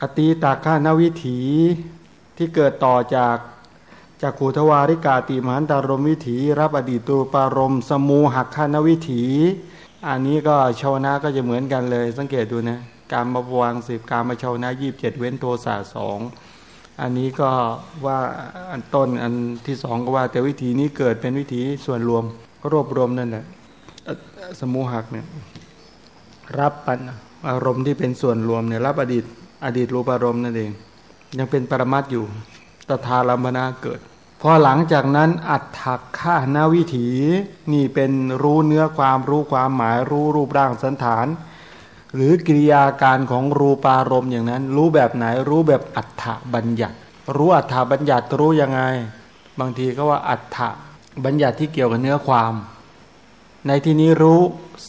อตีตาข้านวิถีที่เกิดต่อจากจากขูทวาริกาติมหันตารมวิถี รับอดีตตูปารมสมูหักข้านวิถี อันนี้ก็ชาวนาก็จะเหมือนกันเลย สังเกตดูนะการมาวางสิบการมาชาวนายีบเจ็ดเว้นโทสะสองอันนี้ก็ว่าอันต้นอันที่สองก็ว่า แต่วิธีนี้เกิดเป็นวิธีส่วนรวมรวบรวมนั่นแหละสมูหักเนี่ยรับปัญอารมณ์ที่เป็นส่วนรวมเนี่ยรับอดีต อดีตรูปอารมณ์นั่นเอง ยังเป็นปรมัตอยู่ตถาลัมพนาเกิดพอหลังจากนั้นอัตถักข้านาวิถีนี่เป็นรู้เนื้อความรู้ความหมายรู้รูปร่างสันฐาน หรือกิริยาการของรูปารมณ์อย่างนั้น รู้แบบไหนรู้แบบอัฏฐบัญญัติ รู้อัฏฐบัญญัติรู้ยังไง บางทีก็ว่าอัฏฐบัญญัติที่เกี่ยวกับเนื้อความ ในที่นี้รู้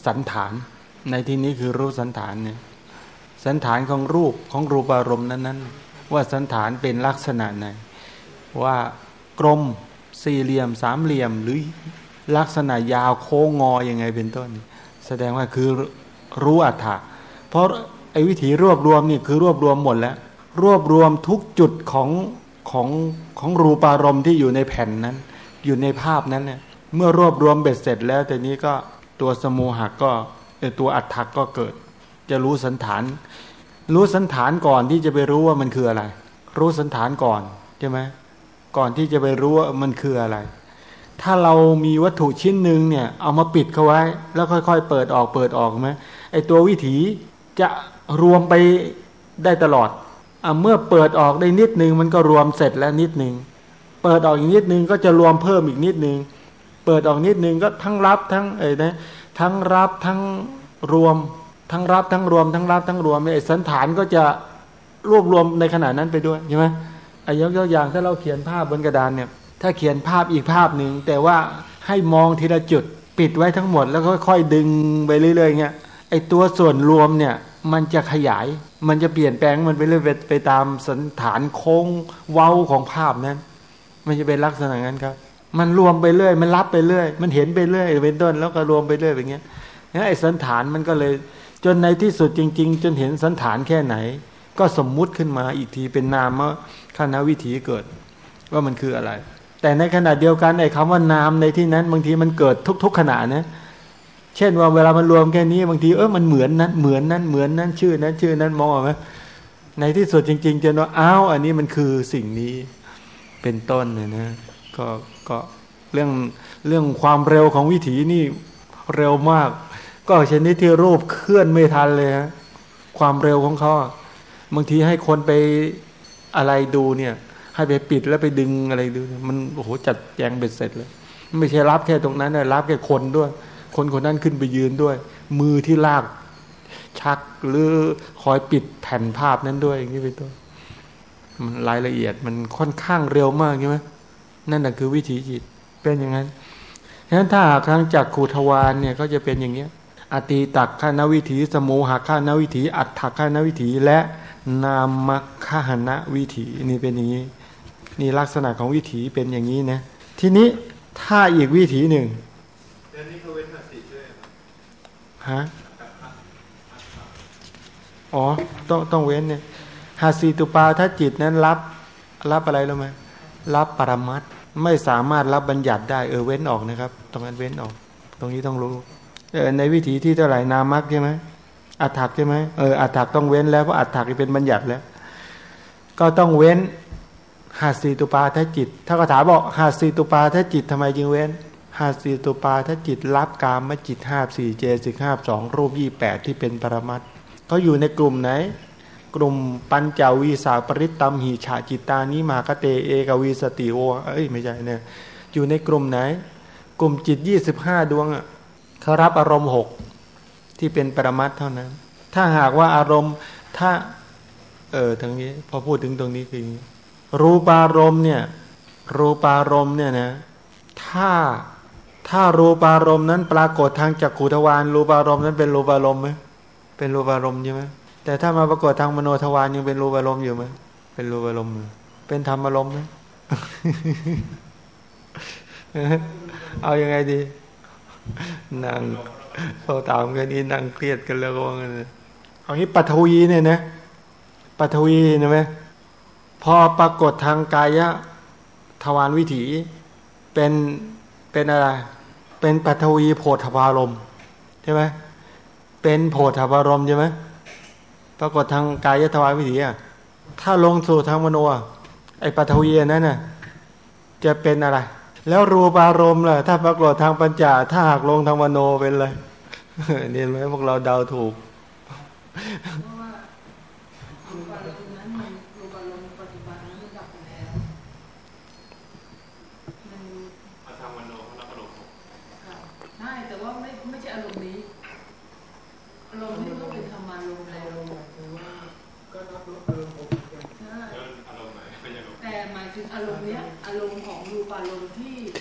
สันฐาน ในที่นี้คือรู้สันฐานเนี่ย สันฐานของรูปของรูปารมณ์นั้นๆ ว่าสันฐานเป็นลักษณะไหน ว่ากลมสี่เหลี่ยมสามเหลี่ยมหรือลักษณะยาวโค้งงออยังไงเป็นต้น แสดงว่าคือรู้อัฏฐะเพราะไอ้วิธีรวบรวมนี่คือรวบรวมหมดแล้ว รวบรวมทุกจุดของของของรูปารมณ์ที่อยู่ในแผ่นนั้น อยู่ในภาพนั้นเนี่ยเมื่อรวบรวมเบ็ดเสร็จแล้วแต่นี้ก็ตัวสมูหักก็ตัวอัฏฐะก็เกิด จะรู้สันฐาน รู้สันฐานก่อนที่จะไปรู้ว่ามันคืออะไร รู้สันฐานก่อนใช่ไหมก่อนที่จะไปรู้ว่ามันคืออะไร ถ้าเรามีวัตถุชิ้นหนึ่งเนี่ย เอามาปิดเขาไว้ แล้วค่อยๆ เปิดออกเปิดออกไหมไอตัววิถีจะรวมไปได้ตลอดอเมื่อเปิดออกได้นิดนึงมันก็รวมเสร็จแล้วนิดนึง เปิดออกอีกนิดนึงก็จะรวมเพิ่มอีกนิดนึง เปิดออกนิดนึงก็ทั้งรับทั้งเอ้นะทั้งรับทั้งรวม ทั้งรับทั้งรวมทั้งรับทั้งรวมไอ้สันฐานก็จะรวบรวมในขณะนั้นไปด้วยใช่ไหมอายกตัวอย่างถ้าเราเขียนภาพบนกระดานเนี่ย ถ้าเขียนภาพอีกภาพหนึ่งแต่ว่าให้มองทีละจุดปิดไว้ทั้งหมด แล้วค่อยๆดึงไปเรื่อยๆเงี้ยไอตัวส่วนรวมเนี่ยมันจะขยาย มันจะเปลี่ยนแปลงมันไปเรื่อยไปตามสันฐานโค้งเว้าของภาพนั้น มันจะเป็นลักษณะนั้นครับ มันรวมไปเรื่อย มันรับไปเรื่อย มันเห็นไปเรื่อยเป็นต้นแล้วก็รวมไปเรื่อยอย่างเงี้ยไอ้สันฐานมันก็เลย จนในที่สุดจริง ๆ จนเห็นสันฐานแค่ไหน ก็สมมุติขึ้นมาอีกทีเป็นนามว่าขณะวิถีเกิด ว่ามันคืออะไร แต่ในขณะเดียวกันไอ้คำว่านามในที่นั้น บางทีมันเกิดทุก ๆขณะนะเช่นว่าเวลามันรวมแค่นี้บางทีเออมันเหมือนนั้นเหมือนนั้นเหมือนนั้นชื่อนั้นชื่อนั้นมองไหมในที่สุดจริงๆจะว่าอ้าวอันนี้มันคือสิ่งนี้เป็นต้นเนี่ยนะก็ก็เรื่องเรื่องความเร็วของวิถีนี่เร็วมาก ก็ชนิดที่รูปเคลื่อนไม่ทันเลยฮะความเร็วของเขาบางทีให้คนไปอะไรดูเนี่ย ให้ไปปิดแล้วไปดึงอะไรดู มันโอ้โหจัดแจงเบ็ดเสร็จเลย ไม่ใช่รับแค่ตรงนั้นนะรับแค่คนด้วย คนคนนั้นขึ้นไปยืนด้วย มือที่ลากชักหรือคอยปิดแผ่นภาพนั้นด้วยอย่างนี้ไปตัวมันรายละเอียดมันค่อนข้างเร็วมากใช่ไหมนั่นแหะคือวิถีจิตเป็นอย่างนั้นฉะนั้นถ้าครั้งจากขูทวารเนี่ยก็จะเป็นอย่างเนี้ย อตีตักข้านวิถี สมูหะข้านวิถี อัตถักข้านวิถี และนามคหณะวิถีนี่เป็นอย่างนี้ นี่ลักษณะของวิถีเป็นอย่างนี้นะ ทีนี้ถ้าอีกวิถีหนึ่งเดือนนี้เขาเว้นหัสิด้วยฮะอ๋อต้องต้องเว้นเนี่ยหาสีตุปาถ้าจิตนั้นรับ รับอะไรรู้ไหมรับปรมัตไม่สามารถรับบัญญัติได้เออเว้นออกนะครับ ตรงนั้นเว้นออก ตรงนี้ต้องรู้ เออในวิถีที่เท่าไหร่นามักใช่ไหมอัฏฐกใช่ไหมเอออัฏฐกต้องเว้นแล้วเพราะอัฏฐกเป็นบัญญัติแล้ว ก็ต้องเว้นหาสีตุปาทจิต ถ้ากถาบอกหาสีตุปาทจิตทำไมจึงเว้นหาสีตุปาทจิตรับกามมจิตห้าสี่เจสิกห้าสองรูปยี่แปดที่เป็นปรมัตเขาอยู่ในกลุ่มไหน กลุ่มปัญจวีสาปริตตัมหิฉาจิตานิมากเตเอกวีสติโอเอ้ยไม่ใช่เนี่ยอยู่ในกลุ่มไหน กลุ่มจิตยี่สิบห้าดวงอะ เขารับอารมณ์หกที่เป็นปรมัตเท่านั้น ถ้าหากว่าอารมณ์ถ้า เออทางนี้ พอพูดถึงตรงนี้คือรูปารมณ์เนี่ย รูปารมณ์เนี่ยนะ ถ้าถ้ารูปารมณ์นั้นปรากฏทางจักขุทวารรูปารมณ์นั้นเป็นรูปารมณ์ไหมเป็นรูปารมณ์ใช่ไหมแต่ถ้ามาปรากฏทางมโนทวารยังเป็นรูปารมณ์อยู่ไหมเป็นรูปารมณ์เป็นธรรมอารมณ์ไหมเอาอยัางไงดี นั่งโทรตามกันนี่นั่งเครียดกันแล้วก็งั้นเอางี้ปัทวีเนี่ยนะปปฐวีเห็นไหมพอปรากฏทางกายะทวารวิถี เป็นเป็นอะไร เป็นปฐวีโพธพารมใช่ไหมเป็นโพธพารมใช่ไหมปรากฏทางกายะทวารวิถีอะถ้าลงสู่ทางมโนไอปฐวีนั้นน่ะจะเป็นอะไร แล้วรูปารมณ์ล่ะ ถ้าปรากฏทางปัญจาถ้าหากลงทางมโนเป็นเลยเห็นไหมพวกเราเดาถูก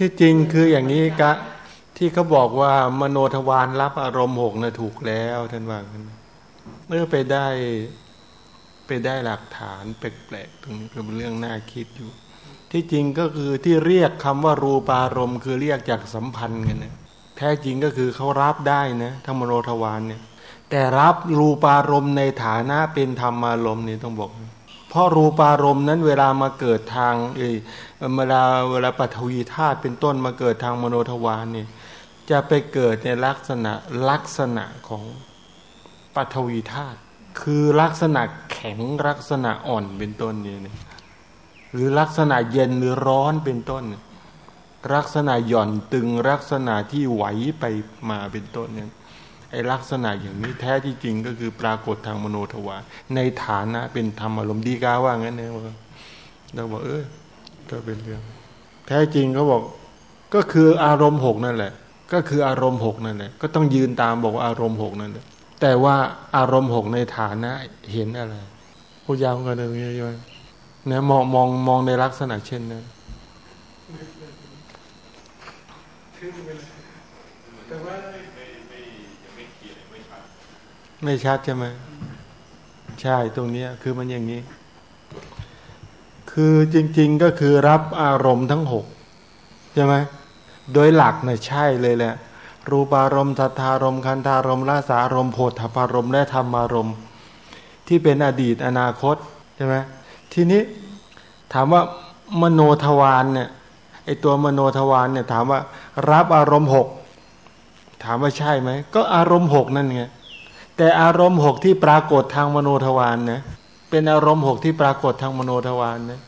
ที่จริงคืออย่างนี้กะที่เขาบอกว่ามโนทวารรับอารมณ์หกนะถูกแล้วท่านว่ากันเมื่อไปได้ไปได้หลักฐานแปลกๆตรงนี้เป็นเรื่องน่าคิดอยู่ ที่จริงก็คือที่เรียกคำว่ารูปารมณ์คือเรียกจากสัมพันธ์กันนะแท้จริงก็คือเขารับได้นะทั้งมโนทวารเนี่ย แต่รับรูปารมณ์ในฐานะเป็นธรรมารมณ์นี่ต้องบอก เพราะรูปารมณ์นั้นเวลามาเกิดทางเอเวลาเวลาปัทวีธาตุเป็นต้นมาเกิดทางมโนทวารเนี่ยจะไปเกิดในลักษณะลักษณะของปัทวีธาตุคือลักษณะแข็งลักษณะอ่อนเป็นต้นเนี่ยหรือลักษณะเย็นหรือร้อนเป็นต้น ลักษณะหย่อนตึงลักษณะที่ไหวไปมาเป็นต้นเนี่ย ไอลักษณะอย่างนี้แท้ที่จริงก็คือปรากฏทางมโนทวารในฐานะเป็นธรรมอารมณ์ดีกาว่างั้นเนี่ยเราบอกเออก็เป็นเรื่อง แท้จริงเขาบอกก็คืออารมณ์หกนั่นแหละ ก็คืออารมณ์หกนั่นแหละก็ต้องยืนตามบอกว่าอารมณ์หกนั่นแหละแต่ว่าอารมณ์หกในฐานะเห็นอะไรพูดยาวกันเลยใช่ไหมเนี่ยมองมองมองในลักษณะเช่นนั้นแต่ว่า ไม่ชัดใช่ไหมใช่ตรงนี้คือมันอย่างนี้ คือจริง ๆก็คือรับอารมณ์ทั้งหกใช่ไหมโดยหลักเนะ่ะใช่เลยแหละ รูปารมณ์ทัทารมคันธารมราสารมโพธพารมและธรรมารมที่เป็นอดีตอนาคตใช่ไหมทีนี้ถามว่ามโนทวารเนี่ยไอตัวมโนทวารเนี่ยถามว่ารับอารมณ์หกถามว่าใช่ไหมก็อารมณ์หกนั่นไง แต่อารมณ์หกที่ปรากฏทางมโนทวารนนะเป็นอารมณ์หกที่ปรากฏทางมโนทวารนะ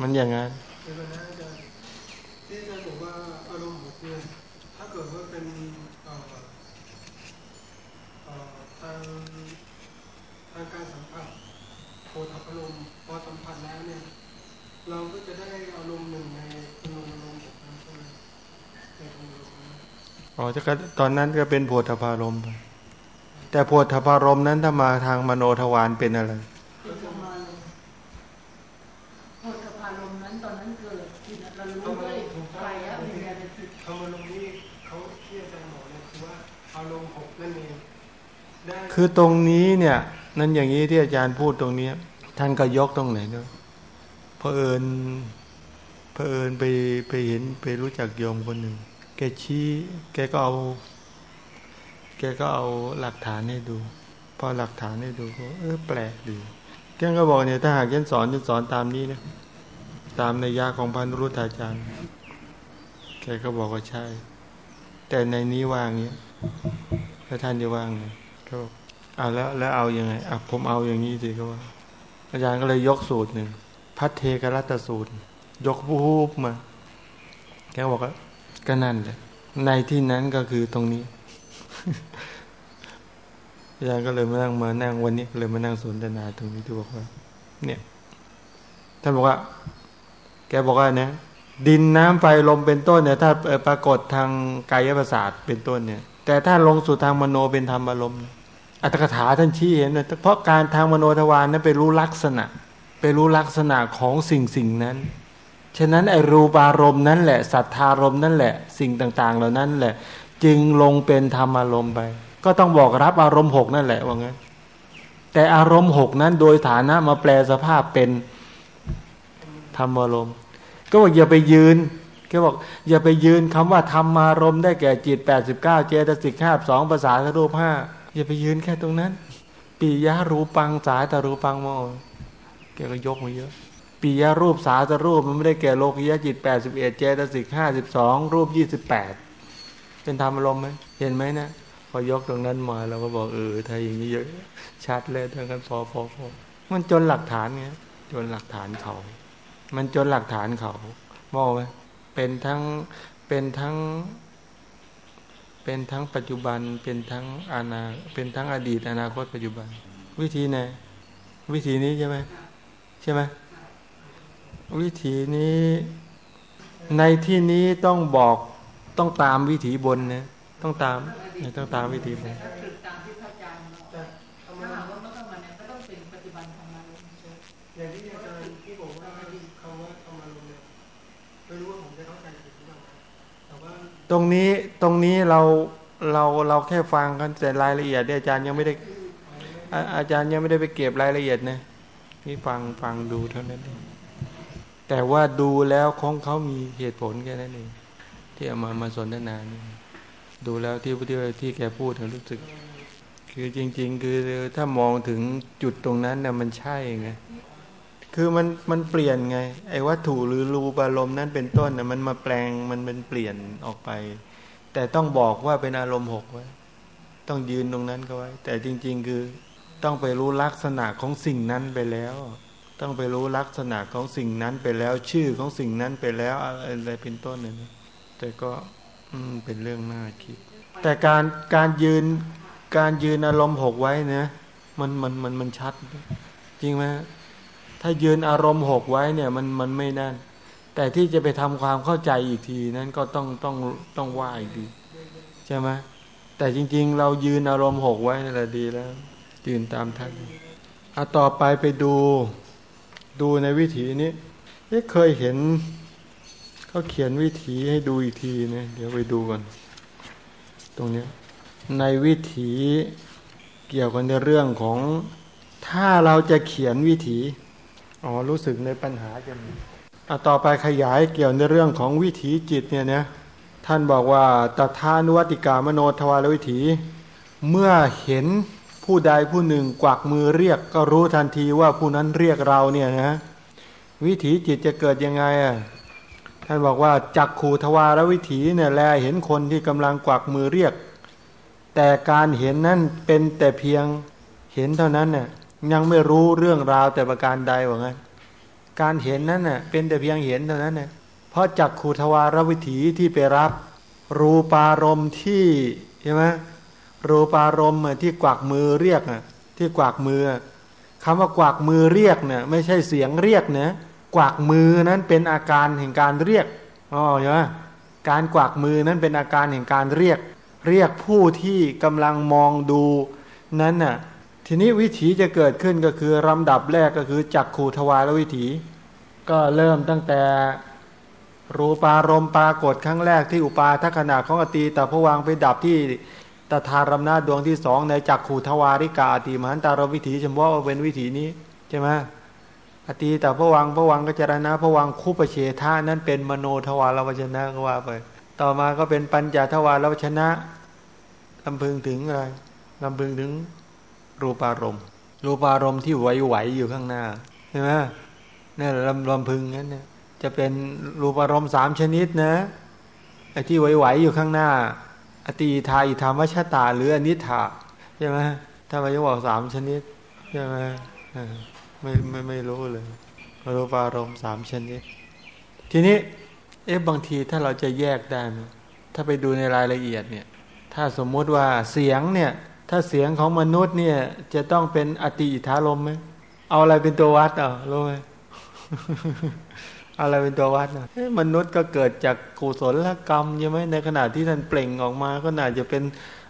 มันอย่างนั้นที่อาจารย์บอกว่าอารมณ์หกเนี่ยถ้าเกิดว่าเป็นทางทางการสัมผัสโพธอารมณ์พอสัมผัสแล้วเนี่ยเราก็จะได้อารมณ์หนึ่งในอารมณ์อารมณ์หกนั้นใช่ไหมในตรงนี้ อ๋อจะตอนนั้นก็เป็นโพธพารมแต่โพธพารมนั้นถ้ามาทางมโนทวารเป็นอะไรโพธพารมนั้นตอนนั้นเกิดเรารู้ด้วยไฟอะวิญญาณจิตคำว่าลมนี้เขาที่อาจารย์บอกเนี่ยคือว่าอารมณ์หกนั่นเองคือตรงนี้เนี่ย นั่นอย่างนี้ที่อาจารย์พูดตรงนี้ท่านก็ยกตรงไหนด้วยเพอเอิญเพอเอิญไปไปเห็นไปรู้จักโยมคนหนึ่ง แกชี้ แกก็เอา แกก็เอาหลักฐานให้ดู พอหลักฐานให้ดูก็เออแปลกดีแกก็บอกเนี่ยถ้าหากยันสอนจะสอนตามนี้นะตามในยาของพันรุตาจารย์ แกก็บอกว่าใช่ แต่ในนี้ว่างเนี้ยแล้วท่านจะว่างไงก็เอาแล้วแล้วเอาอยัางไงอะผมเอาอย่างนี้สิก็ว่า อาจารย์ก็เลยยกสูตรหนึ่งพัทเทกรัตสูตร ยกบูบมา แกบอกว่า ก็นั่นแหละในที่นั้นก็คือตรงนี้อาจารย์ก็เลยมานั่งมานั่งวันนี้เลยมานั่งสนทนาตรงนี้ที่บอกว่า เนี่ยท่านบอกว่า แกบอกว่าเนี่ยดินน้ำไฟลมเป็นต้นเนี่ย ถ้าปรากฏทางกายประสาทเป็นต้นเนี่ย แต่ถ้าลงสู่ทางมโนเป็นธรรมอารมณ์อัตถกถาท่านชี้เห็นเลยเพราะการทางมโนทวารนั้นไปรู้ลักษณะ ไปรู้ลักษณะของสิ่งสิ่งนั้น ฉะนั้นไอรูปารมณ์นั้นแหละสัทธารมณ์นั่นแหละสิ่งต่าง ๆ เหล่านั้นแหละ จึงลงเป็นธรรมอารมณ์ไป ก็ต้องบอกรับอารมณ์หกนั่นแหละว่างั้นแต่อารมณ์หกนั้นโดยฐานะมาแปลสภาพเป็นธรรมอารมณ์ ก็บอกอย่าไปยืนแกบอกอย่าไปยืนคำว่าธรรมารมณ์ได้แก่จิต89เจตสิกห้าสองภาษารูปห้าอย่าไปยืนแค่ตรงนั้น ปียะรูปังสายตรูปังมอแกก็ยกมาเยอะ ปียะรูปสาตรูปมันไม่ได้แก่โลกิยะจิต81เจตสิกห้าสิบสองรูป28เป็นธรรมอารมณ์ไหมเห็นไหมนะพอยกตรงนั้นมาเราก็บอกเออถ้าอย่างนี้เยอะ ชัดเลยทั้งนั้นพอพอพอมันจนหลักฐานไงจนหลักฐานเขา มันจนหลักฐานเขามองไหมเป็นทั้งเป็นทั้ง เป็นทั้งปัจจุบันเป็นทั้งอาณาเป็นทั้งอดีตอนาคตปัจจุบัน วิธีไหนวิธีนี้ใช่ไหมใช่ไหม วิธีนี้ในที่นี้ต้องบอกต้องตามวิถีบนนะต้องตามต้องตามวิธีบนอย่างที่อาจารย์ที่บอกว่าคำว่าธรรมารมเนี่ยไม่รู้ว่าผมจะเข้าใจผิดหรือเปล่าแต่ว่าตรงนี้ตรงนี้เราเราเราแค่ฟังกันแต่รายละเอียดอาจารย์ยังไม่ได้ อาจารย์ยังไม่ได้ไปเก็บรายละเอียดนะนี่ฟังฟังดูเท่านั้นเอง แต่ว่าดูแล้วของเขามีเหตุผลแค่นั้นเองที่เอามามาสนทนานี่ดูแล้วที่ที่ที่แกพูดถึงรู้สึก คือจริง ๆ คือถ้ามองถึงจุดตรงนั้นนะมันใช่ไงคือมันมันเปลี่ยนไง ไอ้วัตถุหรือรูปอารมณ์นั้นเป็นต้นนะมันมาแปลงมันเป็นเปลี่ยนออกไป แต่ต้องบอกว่าเป็นอารมณ์หกไว้ ต้องยืนตรงนั้นก็ไว้ แต่จริง ๆ คือต้องไปรู้ลักษณะของสิ่งนั้นไปแล้ว ต้องไปรู้ลักษณะของสิ่งนั้นไปแล้วชื่อของสิ่งนั้นไปแล้วอะไรเป็นต้นเนี่ยแต่ก็อืมเป็นเรื่องน่าคิด แต่การการยืนการยืนอารมณ์หกไว้นะมันมันมันมันชัด จริงไหมถ้ายืนอารมณ์หกไว้เนี่ยมันมันไม่นั่นแต่ที่จะไปทำความเข้าใจอีกทีนั้นก็ต้องต้องต้องว่าอีกทีใช่ไหมแต่จริง ๆ เรายืนอารมณ์หกไว้นั่นแหละดีแล้ว ยืนตามท่านเอาต่อไปไปดู ดูในวิถีนี้เคยเห็นเขาเขียนวิถีให้ดูอีกทีนะเดี๋ยวไปดูกันตรงนี้ในวิถีเกี่ยวกันในเรื่องของถ้าเราจะเขียนวิถีอ๋อรู้สึกในปัญหาจะมีอะต่อไปขยายเกี่ยวในเรื่องของวิถีจิตเนี่ยนะท่านบอกว่าตถานุวัติกามโนทวารวิถี เมื่อเห็น ผู้ใดผู้หนึ่งกวักมือเรียกก็รู้ทันทีว่าผู้นั้นเรียกเราเนี่ยนะวิถีจิตจะเกิดยังไงอะท่านบอกว่าจักขูทวารวิถีเนี่ยแลเห็นคนที่กำลังกวักมือเรียก แต่การเห็นนั้นเป็นแต่เพียงเห็นเท่านั้นเนี่ยยังไม่รู้เรื่องราวแต่ประการใดว่างั้นการเห็นนั้นเน่ะเป็นแต่เพียงเห็นเท่านั้นเน่ยเพราะจักขูทวารวิถีที่ไปรับ รูปารมณ์ที่ใช่ไหม รูปารมณ์ที่กวักมือเรียกอะที่กวักมือคำว่ากวักมือเรียกเนี่ยไม่ใช่เสียงเรียกนะกวักมือนั้นเป็นอาการแห่งการเรียกอ๋อใช่ไหมการกวักมือนั้นเป็นอาการแห่งการเรียก เรียกผู้ที่กำลังมองดูนั้นน่ะทีนี้วิถีจะเกิดขึ้นก็คือลำดับแรกก็คือจักขูทวารวิถี ก็เริ่มตั้งแต่รูปารมณ์ปรากฏครั้งแรกที่อุปาทัขณะของอตีแต่พวังไปดับที่ ตถารมนาดวงที่สองในจักขูทวาริกาอติมหันตารวิถีเฉพาะเป็นวิถีนี้ใช่ไหมอตีแต่พระวังพระวังก็จรณะพระวังคุปเฉทานั้นเป็นมโนทวารวชนะก็ว่าไป ต่อมาก็เป็นปัญจทวารวชนะลำพึงถึงอะไรลำพึงถึงรูปารมณ์ รูปารมณ์ที่ไหวๆอยู่ข้างหน้าใช่ไหมนี่ลำลำพึงนั้นเนี่ยจะเป็นรูปารมณ์สามชนิดนะไอ้ที่ไหวๆอยู่ข้างหน้า อติทาอิธรรมชาตา หรืออนิถาใช่ไหมถ้าไปจะบอกสามชนิดใช่ไหมไม่ไม่ไม่รู้เลยรูปารมณ์สามชนิด ทีนี้ เอ๊ะบางทีถ้าเราจะแยกได้ถ้าไปดูในรายละเอียดเนี่ย ถ้าสมมุติว่าเสียงเนี่ย ถ้าเสียงของมนุษย์เนี่ย จะต้องเป็นอติอิทธารมไหมเอาอะไรเป็นตัววัดอะรู้ไหม อะไรเป็นตัววัดนะมนุษย์ก็เกิดจากกุศลกรรมใช่ไหมในขณะที่ท่านเปล่งออกมา ก็น่าจะเป็น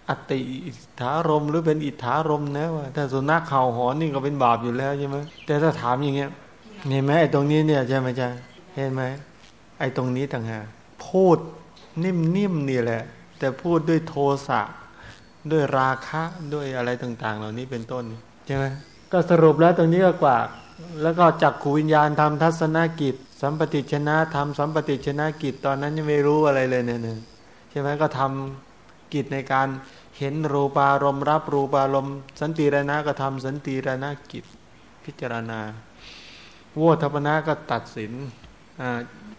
อติอิทธารมหรือเป็นอิทธารมนะว่าถ้าสุนัขเห่าหอนนี่ก็เป็นบาปอยู่แล้วใช่ไหมแต่ถ้าถามอย่างเงี้ยเห็นไหมไอ้ตรงนี้เนี่ยใช่ไหมจ๊ะเห็นไหมไอ้ตรงนี้ต่างหากพูดนิ่มๆนี่แหละ แต่พูดด้วยโทสะด้วยราคะด้วยอะไรต่าง ๆ เหล่านี้เป็นต้นใช่ไหมก็สรุปแล้วตรงนี้ก็กว่า แล้วก็จักขูวิญญาณทำทัศนกิจ สัมปติชนะทำสัมปติชนะกิจตอนนั้นยังไม่รู้อะไรเลยเนี่ยใช่ไหมก็ทำกิจในการเห็นรูปารมณ์รับรูปารมณ์สันติรณะก็ทำสันติรณะกิจ พิจารณาโวทัปนะก็ตัดสิน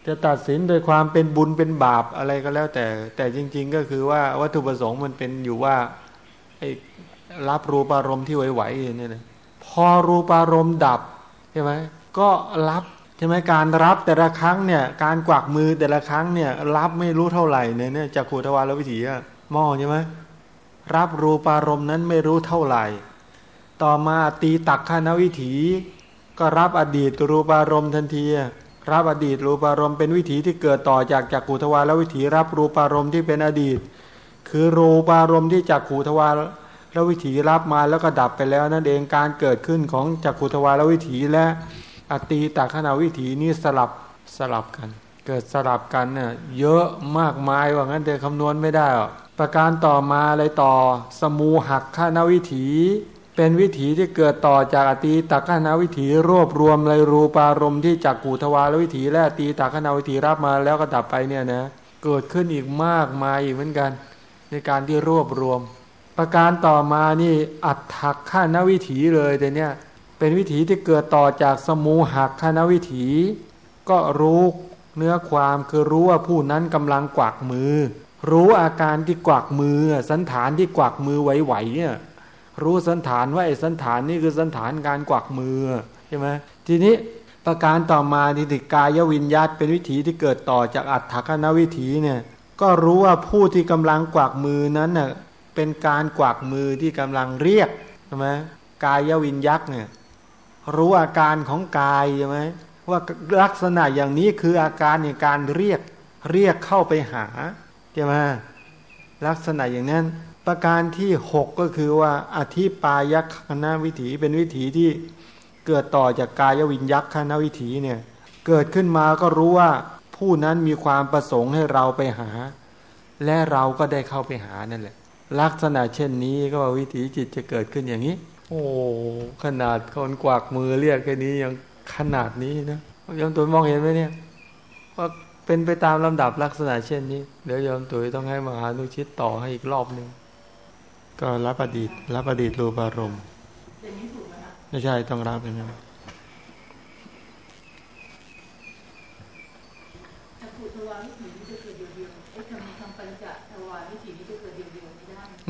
จะตัดสินโดยความเป็นบุญเป็นบาปอะไรก็แล้วแต่ แต่จริง ๆ ก็คือว่าวัตถุประสงค์มันเป็นอยู่ว่าไอ้รับรูปารมณ์ที่ไหวๆเนี่ยนะพอรูปารมณ์ดับ ช่ไหมก็รับใช่ไหมการรับแต่ละครั้งเนี่ยการกวักมือแต่ละครั้งเนี่ยรับไม่รู้เท่าไหร่เนี่ยจากขูทวารวิถีอะมอใช่ไหมรับรูปารมณ์นั้นไม่รู้เท่าไหร่ ต่อมาตีตักขานวิถี ก็รับอดีตรูปารมณ์ทันทีรับอดีตรูปารมณ์เป็นวิถีที่เกิดต่อจากจากขูทวารวิถี รับรูปารมณ์ที่เป็นอดีต คือรูปารมณ์ที่จากขูทวาร แล้ววิถีรับมาแล้วก็ดับไปแล้วนั่นเองการเกิดขึ้นของจากขูทวารวิถีและอตีตักขณาวิถีนี้สลับสลับกัน เกิดสลับกันเนี่ยเยอะมากมายว่างั้นเดี๋ยวคำนวณไม่ได้หรอกประการต่อมาเลยต่อ สมูหักขณาวิถี เป็นวิถีที่เกิดต่อจากอตีตักขณาวิถีรวบรวมเลยรูปารมณ์ที่จากกูทวารวิถี และอตีตักขณาวิถีรับมาแล้วก็ดับไปเนี่ยนะเกิดขึ้นอีกมากมายอีกเหมือนกัน ในการที่รวบรวม ประการต่อมานี่อัตถักข้านวิถีเลยแต่เนี่ยเป็นวิถีที่เกิดต่อจากสมูหักคณวิถี ก็รู้เนื้อความคือรู้ว่าผู้นั้นกำลังกวักมือ รู้อาการที่กวักมือ สันฐานที่กวักมือไหวๆเนี่ยรู้สันฐานว่าไอ้สันฐานนี่คือสันฐานการกวักมือใช่ไหมทีนี้ประการต่อมานิติกายวิญญาตเป็นวิถีที่เกิดต่อจากอัตถคณวิถีเนี่ยก็รู้ว่าผู้ที่กำลังกวักมือนั้นน่ย เป็นการกวักมือที่กำลังเรียกใช่ไหมกายวิญญาตเนี่ยรู้อาการของกายใช่ไหมว่าลักษณะอย่างนี้คืออาการในการเรียกเรียกเข้าไปหาใช่ไหมลักษณะอย่างนั้น ประการที่หกก็คือว่าอธิปายักขณวิถีเป็นวิถีที่เกิดต่อจากกายวิญยักขณวิถีเนี่ยเกิดขึ้นมาก็รู้ว่าผู้นั้นมีความประสงค์ให้เราไปหา และเราก็ได้เข้าไปหานั่นแหละ ลักษณะเช่นนี้ก็ว่าวิถีจิตจะเกิดขึ้นอย่างนี้ โอ้ขนาดคนกวักมือเรียกแค่นี้ยังขนาดนี้นะยอมตัวมองเห็นไหมเนี่ยว่าเป็นไปตามลำดับลักษณะเช่นนี้ เดี๋ยวยอมตัวต้องให้มหานุชิตต่อให้อีกรอบหนึ่งก็รับอดีตรับอดีตรูปารมณ์ไม่ใช่ต้องรับเป็นไง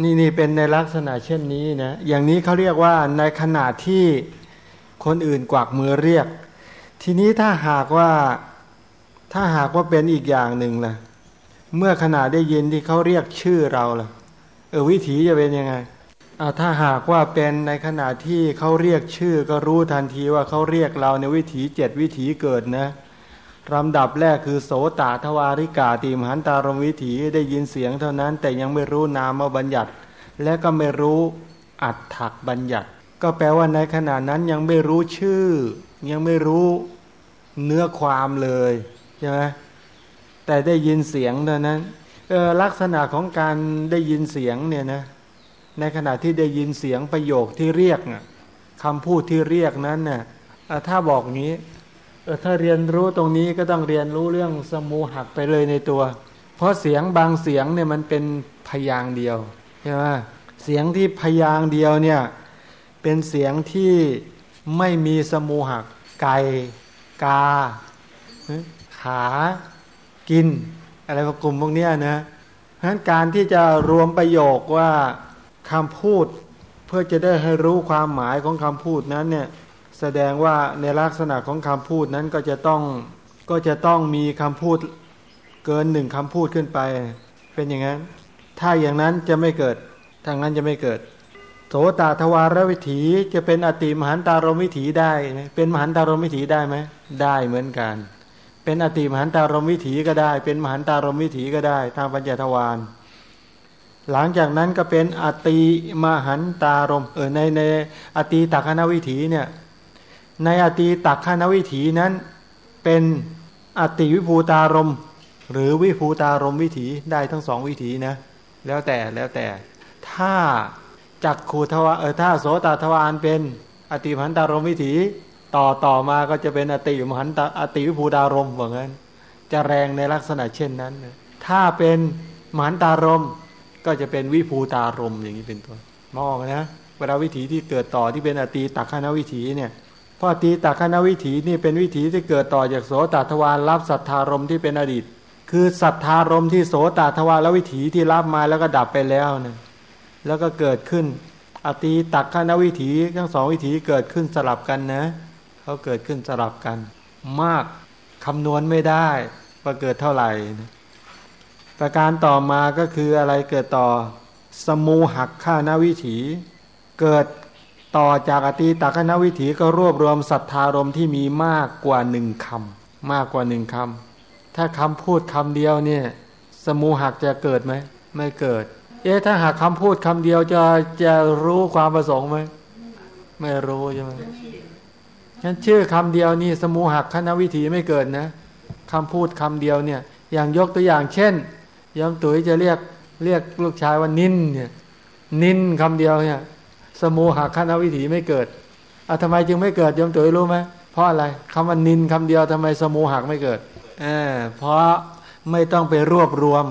นี่นี่เป็นในลักษณะเช่นนี้นะ อย่างนี้เขาเรียกว่าในขณะที่คนอื่นกวักมือเรียก ทีนี้ถ้าหากว่าถ้าหากว่าเป็นอีกอย่างหนึ่งล่ะ เมื่อขณะได้ยินที่เขาเรียกชื่อเราล่ะ เออวิถีจะเป็นยังไงอาถ้าหากว่าเป็นในขณะที่เขาเรียกชื่อก็รู้ทันทีว่าเขาเรียกเราในวิถีเจ็ดวิถีเกิดนะ ลำดับแรกคือโสตทวาริกาติมหันตารมวิถีได้ยินเสียงเท่านั้น แต่ยังไม่รู้นามบัญญัติ และก็ไม่รู้อัดถักบัญญัติ ก็แปลว่าในขณะนั้นยังไม่รู้ชื่อ ยังไม่รู้เนื้อความเลยใช่ไหมแต่ได้ยินเสียงเท่านั้นลักษณะของการได้ยินเสียงเนี่ยนะในขณะที่ได้ยินเสียงประโยคที่เรียกคำพูดที่เรียกนั้นน่ะถ้าบอกงี้ ถ้าเรียนรู้ตรงนี้ก็ต้องเรียนรู้เรื่องสมูหักไปเลยในตัว เพราะเสียงบางเสียงเนี่ยมันเป็นพยางเดียวใช่ไหมเสียงที่พยางเดียวเนี่ยเป็นเสียงที่ไม่มีสมูหักไก่กา ขากิน อะไรพวกกลุ่มพวกนี้นะเพราะฉะนั้นการที่จะรวมประโยคว่าคำพูด เพื่อจะได้ให้รู้ความหมายของคำพูดนั้นเนี่ย แสดงว่าในลักษณะของคำพูดนั้นก็จะต้องก็จะต้องมีคำพูดเกินหนึ่งคำพูดขึ้นไปเป็นอย่างนั้น ถ้าอย่างนั้นจะไม่เกิดทางนั้นจะไม่เกิด โสตทวารวิถีจะเป็นอติมหันตารมวิถีได้เป็นมหันตารมวิถีได้ไหมได้เหมือนกัน เป็นอติมหันตารมวิถีก็ได้ เป็นมหันตารมวิถีก็ได้ ทางปัญจทวารหลังจากนั้นก็เป็นอติมหันตารมเออในในอติตักขณวิถีเนี่ย ในอตีตักขณวิถีนั้น เป็นอติวิภูตารม หรือวิภูตารมวิถีได้ทั้งสองวิถีนะ แล้วแต่แล้วแต่ ถ้าจักขูทวาเออถ้าโสตทวารเป็นอติมหันตารมวิถี ต่อต่อมาก็จะเป็นอติมหันตอติวิภูดารมเหมือนกันจะแรงในลักษณะเช่นนั้น ถ้าเป็นมหันตารมก็จะเป็นวิภูตารมอย่างนี้เป็นต้นมองนะเวลาวิถีที่เกิดต่อที่เป็นอตีตักขณวิถีเนี่ย พราะตีตักขณวิถีนี่เป็นวิถีที่เกิดต่อจากโสตทวารรับสัทธารมที่เป็นอดีต คือสัทธารมที่โสตทวารและวิถีที่รับมาแล้วก็ดับไปแล้วเนี่ยแล้วก็เกิดขึ้น อตีตักขณวิถีทั้งสองวิถีเกิดขึ้นสลับกันนะเขาเกิดขึ้นสลับกัน มากคำนวณไม่ได้ว่าเกิดเท่าไหร่ประการต่อมาก็คืออะไรเกิดต่อ สมูหักข้านวิถี เกิด ต่อจากอตีตากนวิถีก็รวบรวมศรัทธารมที่มีมากกว่าหนึ่งคำมากกว่าหนึ่งคำถ้าคำพูดคำเดียวเนี่ย สมูหักจะเกิดไหมไม่เกิด เอ๊ะถ้าหากคำพูดคำเดียวจะจะรู้ความประสงค์ไหมไม่รู้ใช่ไหมฉันชื่อคำเดียวนี่สมูหักคณวิถีไม่เกิดนะคำพูดคำเดียวเนี่ย อย่างยกตัวอย่างเช่นยมตุ๋ยจะเรียกเรียกลูกชายว่านินเนี่ยนินคำเดียวเนี่ย สมูหะคณวิถีไม่เกิดอะทำไมจึงไม่เกิดยมตุ๋ยรู้ไหมเพราะอะไรคำว่านินคำเดียวทำไมสมูหักไม่เกิดเออเพราะไม่ต้องไปรวบรวม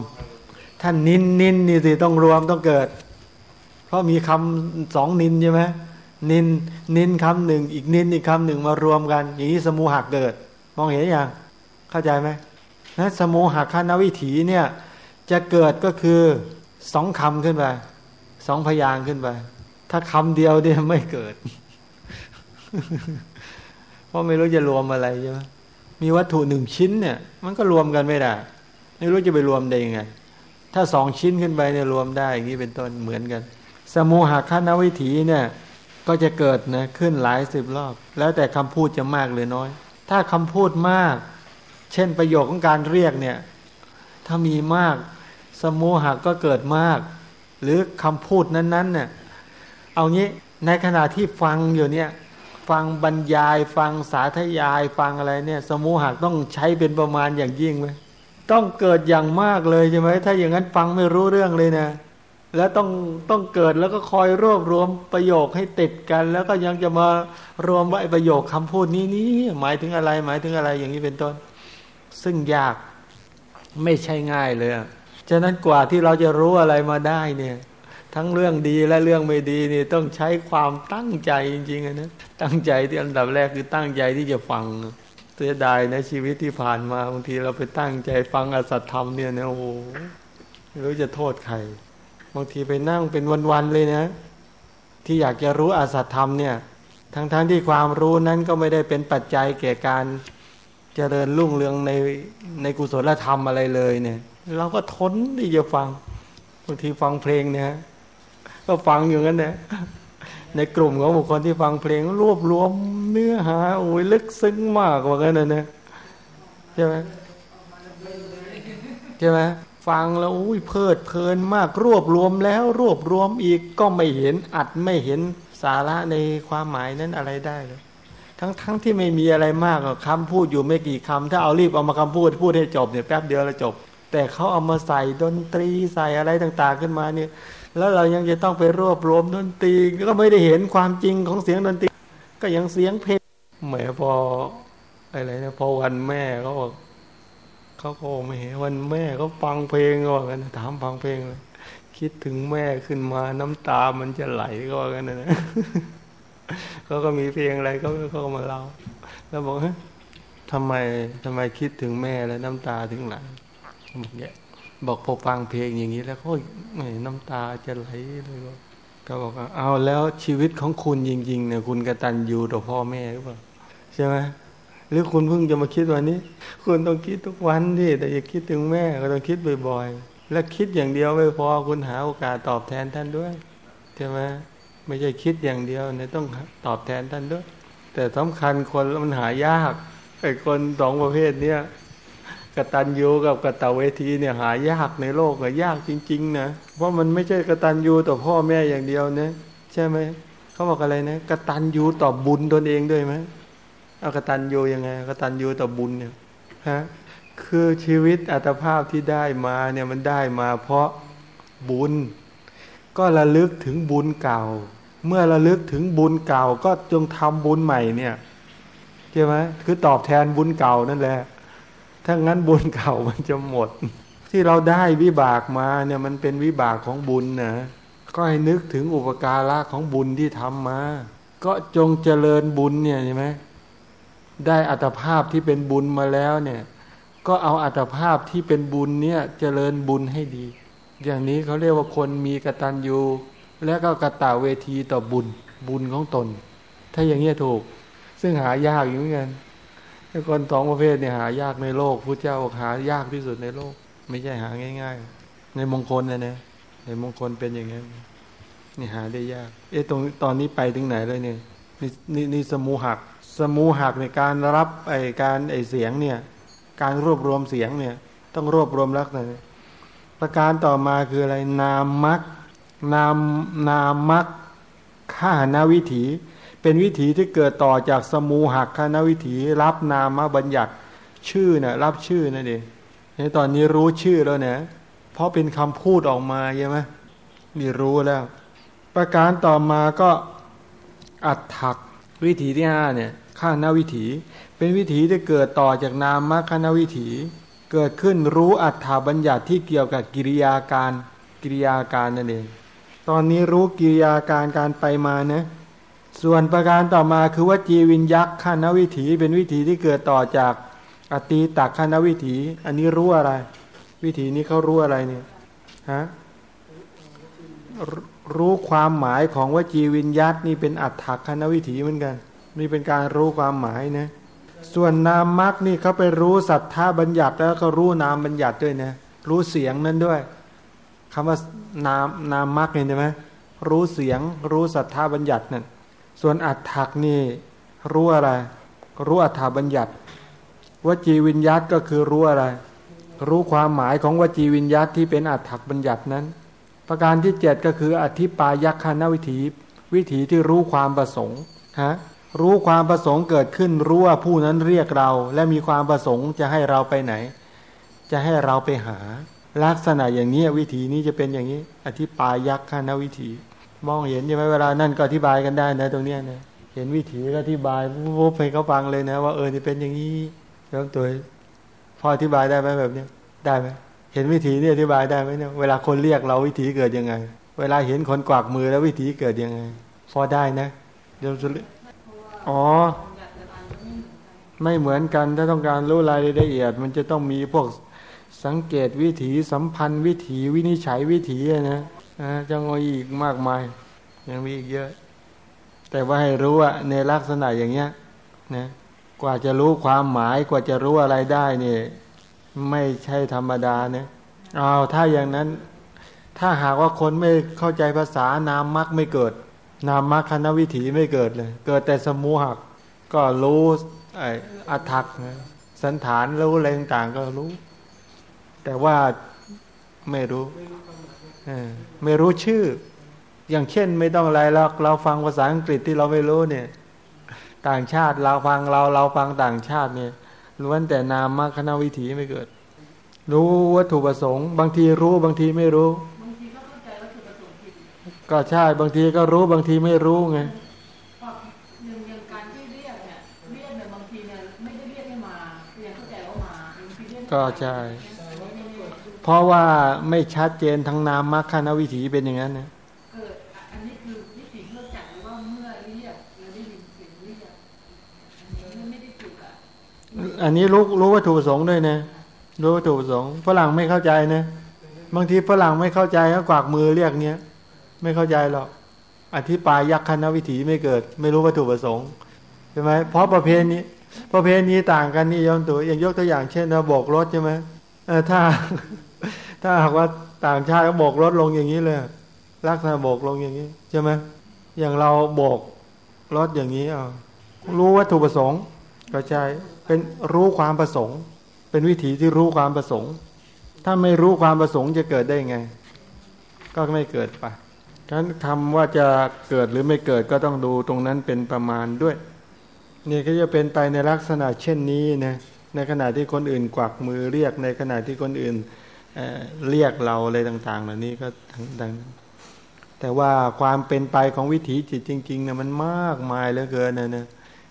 ท่านนินนินนี่สิต้องรวมต้องเกิด เพราะมีคำสองนินใช่ไหมนินนินคำหนึ่งอีกนินอีกคำหนึ่งมารวมกัน อย่างนี้สมูหักเกิด มองเห็นยังเข้าใจไหมนะสมูหักคณวิถีเนี่ยจะเกิดก็คือสองคำขึ้นไปสองพยางขึ้นไป ถ้าคำเดียวเนี่ยไม่เกิด เพราะไม่รู้จะรวมอะไรใช่ไหมมีวัตถุหนึ่งชิ้นเนี่ย มันก็รวมกันไม่ได้ ไม่รู้จะไปรวมได้ยังไง ถ้าสองชิ้นขึ้นไปเนี่ยรวมได้อย่างนี้เป็นต้นเหมือนกัน สมูหะคณวิถีเนี่ย ก็จะเกิดนะขึ้นหลายสิบรอบ แล้วแต่คำพูดจะมากหรือน้อย ถ้าคำพูดมาก เช่นประโยคของการเรียกเนี่ย ถ้ามีมาก สมูหะก็เกิดมาก หรือคำพูดนั้นๆเนี่ย เอางี้ในขณะที่ฟังอยู่เนี่ย ฟังบรรยาย ฟังสาธยาย ฟังอะไรเนี่ย สมูหักต้องใช้เป็นประมาณอย่างยิ่งไหมต้องเกิดอย่างมากเลยใช่ไหมถ้าอย่างนั้นฟังไม่รู้เรื่องเลยนะแล้วต้องต้องเกิดแล้วก็คอยรวบรวมประโยคให้ติดกัน แล้วก็ยังจะมารวมไว้ประโยคคำพูดนี้นี้หมายถึงอะไรหมายถึงอะไรอย่างนี้เป็นต้น ซึ่งยากไม่ใช่ง่ายเลยฉะนั้นกว่าที่เราจะรู้อะไรมาได้เนี่ย ทั้งเรื่องดีและเรื่องไม่ดีนี่ต้องใช้ความตั้งใจจริงๆนะตั้งใจที่อันดับแรกคือตั้งใจที่จะฟังเสียดายในชีวิตที่ผ่านมาบางทีเราไปตั้งใจฟังอสัตธรรมเนี่ยนะโอ้โหไม่รู้จะโทษใครบางทีไปนั่งเป็นวันๆเลยนะ ที่อยากจะรู้อสัตธรรมเนี่ย ทั้งๆทที่ความรู้นั้นก็ไม่ได้เป็นปัจจัยแก่การเจริญรุ่งเรืองในในกุศลธรรมอะไรเลยเนี่ย เราก็ทนที่จะฟังบางทีฟังเพลงเนี่ย ก็ฟังอยู่งั้นเนี่ยในกลุ่มของบุคคลที่ฟังเพลงรวบรวมเนื้อหาโอ้ยลึกซึ้งมากกว่ากันนะเนี่ยใช่ไหมใช่ไหมฟังแล้วอุ้ยเพลิดเพลินมากรวบรวมแล้วรวบรวมอีกก็ไม่เห็นอัดไม่เห็นสาระในความหมายนั้นอะไรได้เลย ทั้งทั้งที่ไม่มีอะไรมากคำพูดอยู่ไม่กี่คำถ้าเอารีบเอามาคำพูดพูดให้จบเนี่ยแป๊บเดียวแล้วจบ แต่เขาเอามาใส่ดนตรีใส่อะไรต่าง ๆ ขึ้นมาเนี่ย แล้วเรายังจะต้องไปรวบรวมดนตรีก็ไม่ได้เห็นความจริงของเสียงดนตรี ก็ยังเสียงเพลงแหมพออะไรนะพอวันแม่เขาบอกเขาโอ้ไม่เห็นวันแม่เขาฟังเพลงก็ว่ากันถามฟังเพลงเลยคิดถึงแม่ขึ้นมาน้ำตามันจะไหลก็ว่ากันนะเขาก็มีเพลงอะไรเขาเขาก็มาเล่าแล้วบอกทำไมทำไมคิดถึงแม่แล้วน้ำตาถึงไหลบอกเนี่ย บอกพอฟังเพลงอย่างนี้แล้วก็น้ำตาจะไหลเลยก็บอกว่าเอาแล้วชีวิตของคุณจริงๆเนี่ยคุณกระตันอยู่ต่อพ่อแม่หรือเปล่าใช่ไหมหรือคุณเพิ่งจะมาคิดวันนี้ คุณต้องคิดทุกวันที่แต่อย่าคิดถึงแม่ก็ต้องคิดบ่อยๆ และคิดอย่างเดียวไม่พอคุณหาโอกาสตอบแทนท่านด้วยใช่ไหมไม่ใช่คิดอย่างเดียวเนี่ยต้องตอบแทนท่านด้วย แต่สำคัญคนมันหายากไอ้คนสองประเภทเนี้ย กตัญญูกับกตเวทีเนี่ยหายากในโลกอะยากจริง ๆ นะ เพราะมันไม่ใช่กตัญญูต่อพ่อแม่อย่างเดียวนะใช่ไหมเขาบอกอะไรนะกตัญญูต่อบุญตนเองด้วยไหมเอากตัญญูยังไงกตัญญูต่อบุญเนี่ยฮะคือชีวิตอัตภาพที่ได้มาเนี่ยมันได้มาเพราะบุญ ก็ระลึกถึงบุญเก่า เมื่อระลึกถึงบุญเก่าก็จงทำบุญใหม่เนี่ยใช่ไหมคือตอบแทนบุญเก่านั่นแหละ ถ้างั้นบุญเก่ามันจะหมด ที่เราได้วิบากมาเนี่ยมันเป็นวิบากของบุญนะก็ให้นึกถึงอุปการะของบุญที่ทำมา ก็จงเจริญบุญเนี่ยใช่ไหมได้อัตภาพที่เป็นบุญมาแล้วเนี่ย ก็เอาอัตภาพที่เป็นบุญเนี่ยเจริญบุญให้ดี อย่างนี้เขาเรียกว่าคนมีกตัญญูและก็กระตาเวทีต่อบุญบุญของตน ถ้าอย่างนี้ถูก ซึ่งหายากอยู่เหมือนกัน คนสองประเภทเนี่ยหายากในโลกพระเจ้าหายากที่สุดในโลก ไม่ใช่หาง่าย ๆ ในมงคลนะเนี่ยในมงคลเป็นอย่างนี้นี่หาได้ยาก เอ๊ะตรงตอนนี้ไปถึงไหนเลยเนี่ยนี่นี่นี่สมูหัก สมูหักในการรับไอการไอเสียงเนี่ย การรวบรวมเสียงเนี่ย ต้องรวบรวมลักษณะประการต่อมาคืออะไร นามมักนามนามมักข้านาวิถี เป็นวิถีที่เกิดต่อจากสมูหักข้าวิถี รับนามบัญญัติชื่อนะ่ะรับชื่อนั่นเองในตอนนี้รู้ชื่อแล้วเนี่ยเพราะเป็นคำพูดออกมาใช่ไหมนี่รู้แล้ว ประการต่อมาก็อัตถักวิถีที่ห้าเนี่ยข้านาวิถี เป็นวิถีที่เกิดต่อจากนามคคณวิถี เกิดขึ้นรู้อัตถาบัญญัติที่เกี่ยวกับกิริยาการกิริยาการนั่นเองตอนนี้รู้กิริยาการการไปมานะ ส่วนประการต่อมาคือว่าจีวินยักษ์ขานวิถีเป็นวิถีที่เกิดต่อจากอตีตักขานวิถี อันนี้รู้อะไร วิถีนี้เขารู้อะไรเนี่ยฮะรู้ความหมายของว่าจีวินยัตนี่เป็นอัตถักขานวิถีเหมือนกันนี่เป็นการรู้ความหมายนะส่วนนามมรรคนี่เขาไปรู้สัทธาบัญญัติแล้วก็รู้นามบัญญัติด้วยนะรู้เสียงนั้นด้วยคำว่านามนามมรรคเห็นไหมรู้เสียงรู้สัทธาบัญญัตินั่น ส่วนอัฏฐักนี่รู้อะไร รู้อัฏฐบัญญัติวจีวิญญาตก็คือรู้อะไร รู้ความหมายของวจีวิญญาตที่เป็นอัฏฐบัญญัตินั้น ประการที่เจ็ดก็คืออธิปายักขาวิถี วิถีที่รู้ความประสงค์ฮะรู้ความประสงค์เกิดขึ้นรู้ว่าผู้นั้นเรียกเรา และมีความประสงค์จะให้เราไปไหน จะให้เราไปหา ลักษณะอย่างนี้วิธีนี้จะเป็นอย่างนี้ อธิปายักษ์าวิธี มองเห็นใช่ไหมเวลานั่นก็อธิบายกันได้นะ ตรงเนี้ยนะเห็นวิธีก็อธิบายปุ๊บให้เขาฟังเลยนะ ว่าเออจะเป็นอย่างนี้แล้วตัวพออธิบายได้ไหมแบบเนี้ยได้ไหมเห็นวิธีนี่อธิบายได้ไหมเนี่ยเวลาคนเรียกเราวิธีเกิดยังไง เวลาเห็นคนกวักมือแล้ววิธีเกิดยังไง พอได้นะเดี๋ยวจะอ๋อ ไม่เหมือนกันถ้าต้องการรู้รายละเอียด มันจะต้องมีพวกสังเกตวิถีสัมพันธ์วิถีวินิจฉัยวิถีนะ นะจะงอยอีกมากมาย ยังมีอีกเยอะ แต่ว่าให้รู้ว่าในลักษณะอย่างเงี้ยนะกว่าจะรู้ความหมายกว่าจะรู้อะไรได้เนี่ยไม่ใช่ธรรมดาเนะเอาถ้าอย่างนั้น ถ้าหากว่าคนไม่เข้าใจภาษานามมรรคไม่เกิด นามมรรคณวิถีไม่เกิดเลย เกิดแต่สมูหัก ก็รู้ไอ้อัถักสันฐานรู้อะไรต่างก็รู้ แต่ว่าไม่รู้ ไม่รู้ชื่อ อย่างเช่น ไม่ต้องอะไรเราเราฟังภาษาอังกฤษที่เราไม่รู้เนี่ย ต่างชาติเราฟังเราเราฟังต่างชาติเนี่ยล้วนแต่นามมาคณะวิถีไม่เกิด รู้วัตถุประสงค์ บางทีรู้บางทีไม่รู้ ก็ใช่บางทีก็รู้บางทีไม่รู้ไงก็ใช่ เพราะว่าไม่ชัดเจนทางนามมรรคณวิถีเป็นอย่างนั้นนะอันนี้คือวิถีเพื่อจักหรือว่าเมื่อเรียกเราได้ยินเสียงเรียกอันนี้ไม่ได้ถูกอะอันนี้รู้รู้วัตถุประสงค์ด้วยนะรู้วัตถุประสงค์ฝรั่งไม่เข้าใจนะบางทีฝรั่งไม่เข้าใจก็กวากมือเรียกเนี้ยไม่เข้าใจหรอกอธิบายยักษ์คณวิถีไม่เกิด ไม่รู้วัตถุประสงค์ใช่ไหมเพราะประเพณีประเพณีต่างกันนี่ย้อนตัวอย่างยกตัวอย่างเช่นเราโบกรถใช่ไหมถ้า ถ้าหากว่าต่างชาติก็โบกรถลงอย่างนี้เลยลักษณะโบกลงอย่างนี้ใช่ไหมอย่างเราโบกรถอย่างนี้เอารู้วัตถุประสงค์ก็ใช่เป็นรู้ความประสงค์ เป็นวิถีที่รู้ความประสงค์ ถ้าไม่รู้ความประสงค์จะเกิดได้ไง ก็ไม่เกิดไปฉะนั้นทำว่าจะเกิดหรือไม่เกิดก็ต้องดูตรงนั้นเป็นประมาณด้วยนี่ก็จะเป็นไปในลักษณะเช่นนี้นะในขณะที่คนอื่นกวักมือเรียกในขณะที่คนอื่น เรียกเราอะไรต่างๆ เหล่านี้ก็ดังแต่ว่าความเป็นไปของวิถีจิตจริงๆเนี่ยมันมากมายเหลือเกินนะนะ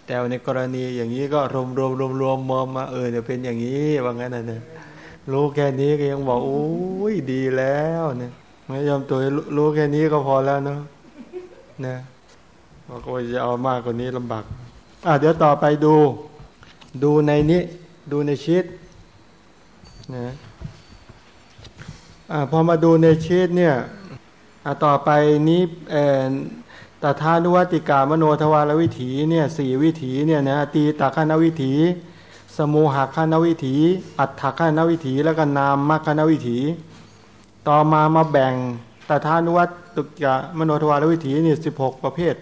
แต่ในกรณีอย่างนี้ก็รวมรวมรวมรวมมอมมาเออจะเป็นอย่างนี้ว่างั้นนะเนี่ยรู้แค่นี้ก็ยังบอกโอ้ยดีแล้วเนี่ยไม่ยอมตัวรู้แค่นี้ก็พอแล้วเนาะนะบอกว่าจะเอามากกว่านี้ลำบากอะเดี๋ยวต่อไปดู ดูในนี้ ดูในชิดนะ อพอมาดูในชิดเนี่ยต่อไปนี้เอ่อตถานุวัติกามโนทวารวิถีเนี่ยสี่วิถีเนี่ยนะตีตาขานวิถี สมูหคานวิถี อัฏฐคานวิถีแล้วก็นามมคานวิถี ต่อมามาแบ่งตถานุวัติกามโนทวารวิถีนี่สิบหกประเภท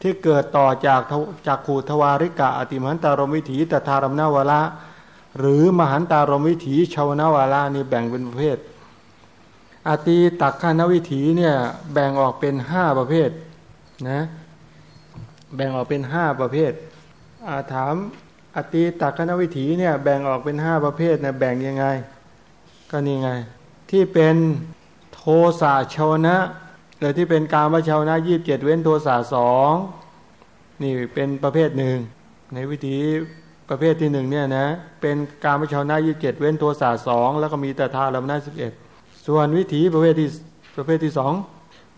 ที่เกิดต่อจากจากขูทวาริกะอติมหันตารมวิถีตถารมนาวละหรือมหันตารมวิถีชาวนาวละนี่แบ่งเป็นประเภท อตีตักขานวิถีเนี่ยแบ่งออกเป็นห้าประเภทนะแบ่งออกเป็นห้าประเภทาถามอตีตักขณวิถีเนี่ยแบ่งออกเป็นห้าประเภทนะแบ่งยังไง ก็นี่ไง ที่เป็นโทสะชาวนะหรือที่เป็นการมาชาวนะยี่บเจ็ดเว้นโทสะสองนี่เป็นประเภทหนึ่ง ในวิถีประเภทที่หนึ่งเนี่ยนะเป็นการมาชาวนะยี่บเจ็ดเว้นโทสะสองแล้วก็มีแต่ทาลำนาสิบเอ็ด ส่วนวิถีประเภทที่ประเภทที่สอง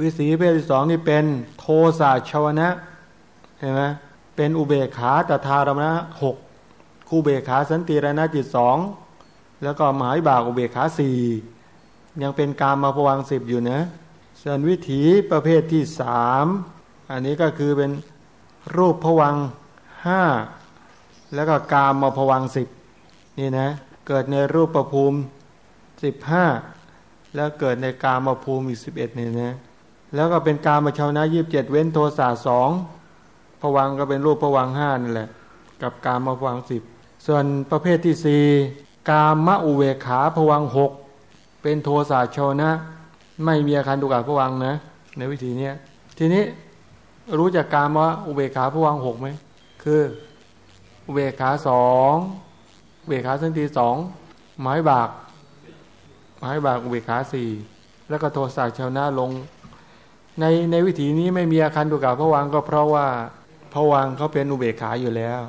วิสีประเภทที่สองนี่เป็นโทสะชาวนะเห็นไหมเป็นอุเบกขาตถารมณะหกคู่เบกขาสันติรณจิตสองแล้วก็หมายบากอุเบกขาสี่ยังเป็นการมาพวังสิบอยู่นะส่วนวิถีประเภทที่สามอันนี้ก็คือเป็นรูปพวังห้าแล้วก็กามมาพวังสิบนี่นะเกิดในรูปประภูมิสิบห้า แล้วเกิดในกามาภูมิอีกสิบเอ็ดนี่นะแล้วก็เป็นกามาชาวนะยีิบเจ็ดเว้นโทสะสองผวังก็เป็นรูปผวังห้านั่นแหละ กับกามาผวังสิบส่วนประเภทที่สี่กามะอุเวขาผวังหกเป็นโทสะชาวนะ ไม่มีอาการดุกาผวังนะ ในวิธีนี้ทีนี้รู้จักกามะอุเบขาผวังหกไหมคืออุเบขาสองอุเบขาสันติสองหมายบาก หมายบากอุเบขาสี่แล้วก็โทสะชาวนะลง ในในวิถีนี้ไม่มีอาการตุกาพระวังก็เพราะว่าพระวังเขาเป็นอุเบกขาอยู่แล้ว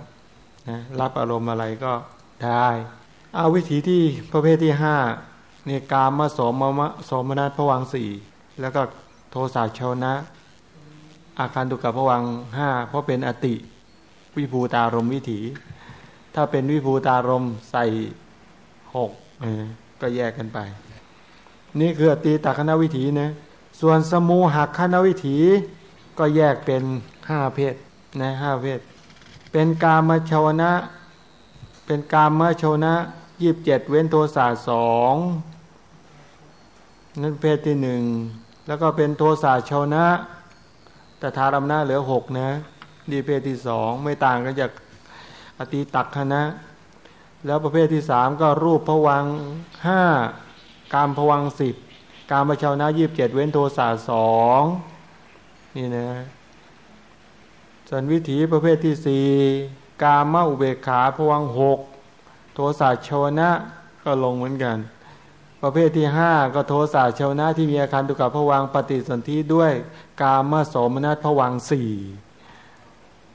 นะรับอารมณ์อะไรก็ได้เอาวิถีที่ประเภทที่ห้าเนี่ยกามมาสมมะสมนัตพระวังสี่แล้วก็โทสะชาวนะ อาการตุกาพระวังห้าเพราะเป็นอติวิภูตารมวิถี ถ้าเป็นวิภูตารมใส่หก ก็แยกกันไป นี่คืออติตาคณวิถีนะส่วนสมูหักขณวิถีก็แยกเป็นห้าเพศนะห้าเพศ เป็นกามชวนะ เป็นกามชวนะยีบเจ็ดเว้นโทสะสองนั่นเพศที่หนึ่งแล้วก็เป็นโทสะชวนะแต่ทารมนะเหลือหกนะดีเพศที่สองไม่ต่างกันจากอติตักคณะ แล้วประเภทที่สามก็รูปผวังห้ากามผวังสิบการมาชาวนายีิบเจ็ดเว้นโทสะสองนี่นะส่วนวิถีประเภทที่สี่กามาอุเบกขาพวังหกโทสะชาวนะก็ลงเหมือนกัน ประเภทที่ห้าก็โทสะชาวนะที่มีอาการตุกับพวังปฏิสนธิด้วย กามาสมนัตพวังสี่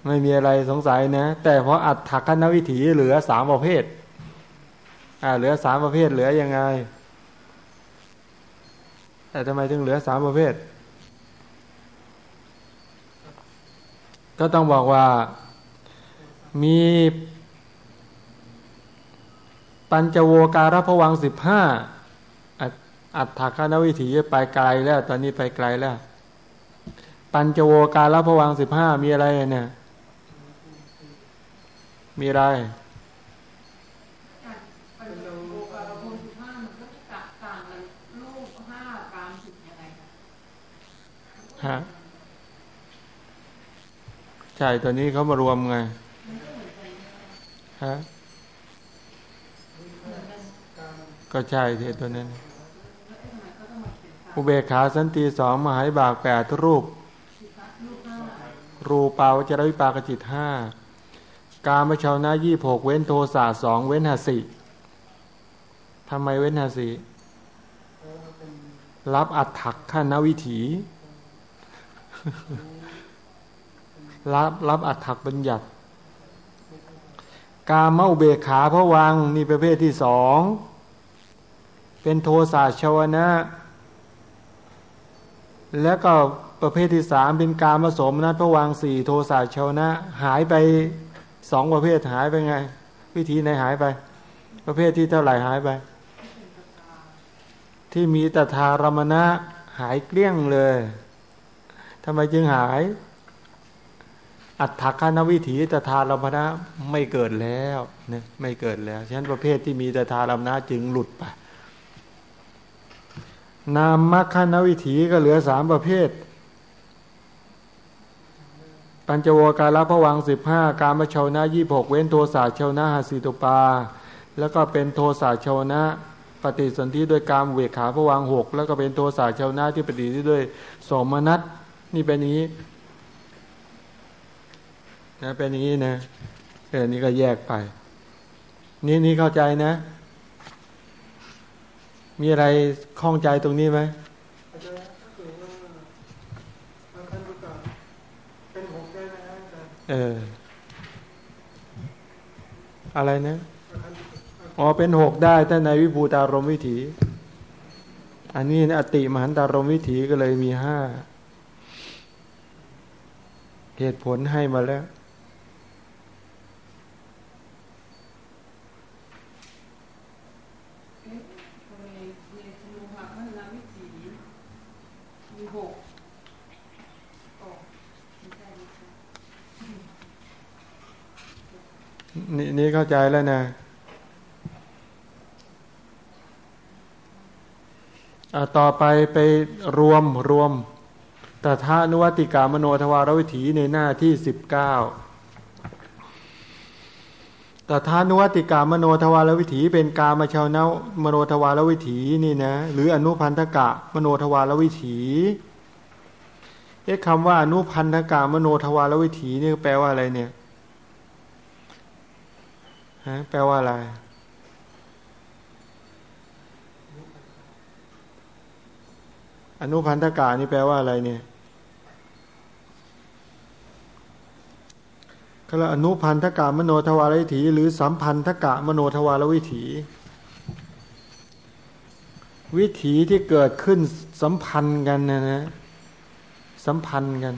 ไม่มีอะไรสงสัยนะ แต่เพราะอัตถคณวิถีเหลือสามประเภท อ่า เหลือสามประเภทเหลือยังไง แต่ทำไมถึงเหลือสามประเภท ก็ต้องบอกว่ามีปัญจโวการพวังสิบห้าอัตถคานวิถีไปไกลแล้ว ตอนนี้ไปไกลแล้ว ปัญจโวการพวังสิบห้ามีอะไรเนี่ย มีอะไรฮะใช่ตัวนี้เขามารวมไงฮะก็ใช่เทตัวนั้น อุเบกขาสันติสองมหายบากแปดรูป รูปาวจรวิปากจิตห้า กามชาวนายี่หกเว้นโทสาสองเว้นหาสิทำไมเว้นหาสิรับอัตถักขานวิถี รับรับอัตถักบัญญัติ กาเมาเบขาพระวังนี่ประเภทที่สองเป็นโทสะชาวนะ แล้วก็ประเภทที่สามเป็นการผสมนัดพระวังสี่โทสะชาวนะ หายไป สองประเภทหายไปไง วิธีไหนหายไป ประเภทที่เท่าไหร่หายไป ที่มีตถารมณะหายเกลี้ยงเลยทำไมจึงหาย อัตถคานวิถีตถารมณะไม่เกิดแล้วเนี่ยไม่เกิดแล้วฉะนั้นประเภทที่มีตถารมณะจึงหลุดไปนามมัคานวิถีก็เหลือสามประเภท ปัญจโวการละพวังสิบห้าการมาชาวนะยี่หกเว้นโทสาชาวนะหาสิตุปา แล้วก็เป็นโทสาชาวนะปฏิสนธิด้วยการเวขาพวังหกแล้วก็เป็นโทสาชาวนาที่ปฏิสนธิด้วยสมนัตนี่เป็นอย่างนี้นะเป็นอย่างนี้นะเออนี่ก็แยกไป นี่นี่เข้าใจนะ มีอะไรคล้องใจตรงนี้ไหม เออ อะไรนะอ๋อเป็นหกได้ถ้าในวิภูตารมวิถี อันนี้อติมหันตารมวิถีก็เลยมีห้าเหตุผลให้มาแล้ว นี่นี่เข้า ใจแล้วนะต่อไปไปรวมรวมแต่ท่านุวัติกามโนทวารวิถีในหน้าที่สิบเก้าแต่ท่านุวัติกามโนทวารวิถีเป็นกามชาวนามโนทวารวิถีนี่นะหรืออนุพันธกะมโนทวารวิถีเอ๊ะคำว่าอนุพันธกะมโนทวารวิถีนี่แปลว่าอะไรเนี่ย ฮะแปลว่าอะไร อนุพันธกานี่แปลว่าอะไรเนี่ยก็แล้วอนุพันธกามโนทวารวิถี หรือสัมพันธกะมโนทวารวิถี วิถีที่เกิดขึ้นสัมพันธ์กันนะนะสัมพันธ์กัน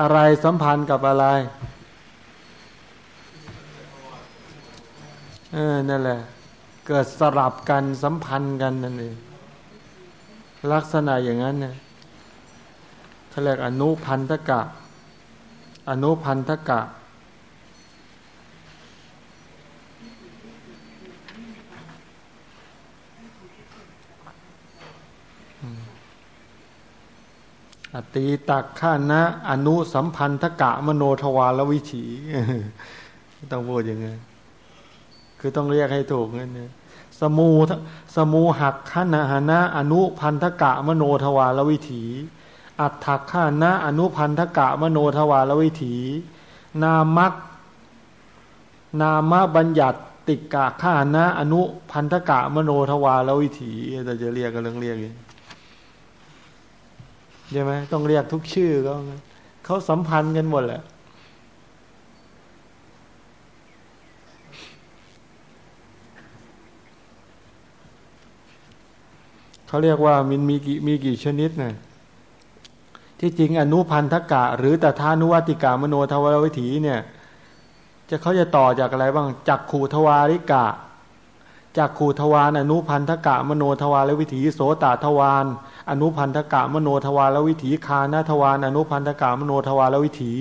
อะไรสัมพันธ์กับอะไร ออนั่นแหละ เกิดสลับกันสัมพันธ์กันนั่นเองลักษณะอย่างนั้นเนี่ยเขาเรียกอนุพันธกะ อนุพันธกะ อตีตักข้านะ อนุสัมพันธกะ มโนทวารวิถี ต้องพูดอย่างไง คือต้องเรียกให้ถูกนั่นเนี่ยสมูสมูหักขณหนะอนุพันธกะมโนทวารวิถี อัตถักขานะอนุพันธกะมโนทวารวิถี นามักนามบัญญัติติกะข้านะอนุพันธกะมโนทวารวิถีเราจะเรียกกันเรื่องเรียกใช่ไหมต้องเรียกทุกชื่อก็เขาสัมพันธ์กันหมดแหละ เขาเรียกว่ามันมีกี่มีกี่ชนิดนะที่จริงอนุพันธกะ หรือแต่ทานุวัติกามโนทวารวิถีเนี่ยจะเขาจะต่อจากอะไรบ้างจากขูทวาริกะจักขุทวารอนุพันธกะมโนทวารวิถีโสตทวารอนุพันธกะมโนทวารวิถีฆานทวารอนุพันธกะมโนทวารวิถี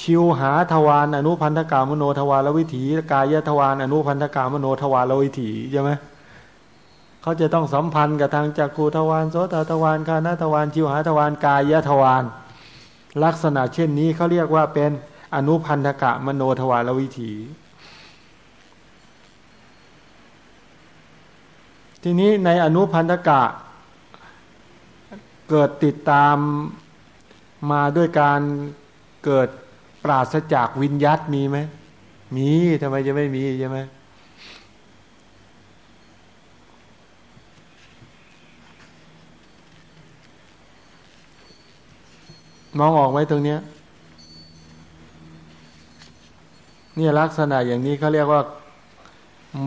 ชิวหาทวารอนุพันธกะมโนทวารวิถี กายทวารอนุพันธกะมโนทวารวิถีใช่ไหม เขาจะต้องสัมพันธ์กับทางจักขุทวารโสตทวารฆานทวารชิวหาทวารกายทวารลักษณะเช่นนี้เขาเรียกว่าเป็นอนุพันธกะมโนทวารวิถี ทีนี้ในอนุพันธกะ เกิดติดตามมาด้วยการเกิดปราศจากวิญยัตมีไหมมีทำไมจะไม่มีใช่ไหม มองออกไหมตรงเนี้ยนี่ลักษณะอย่างนี้เขาเรียกว่า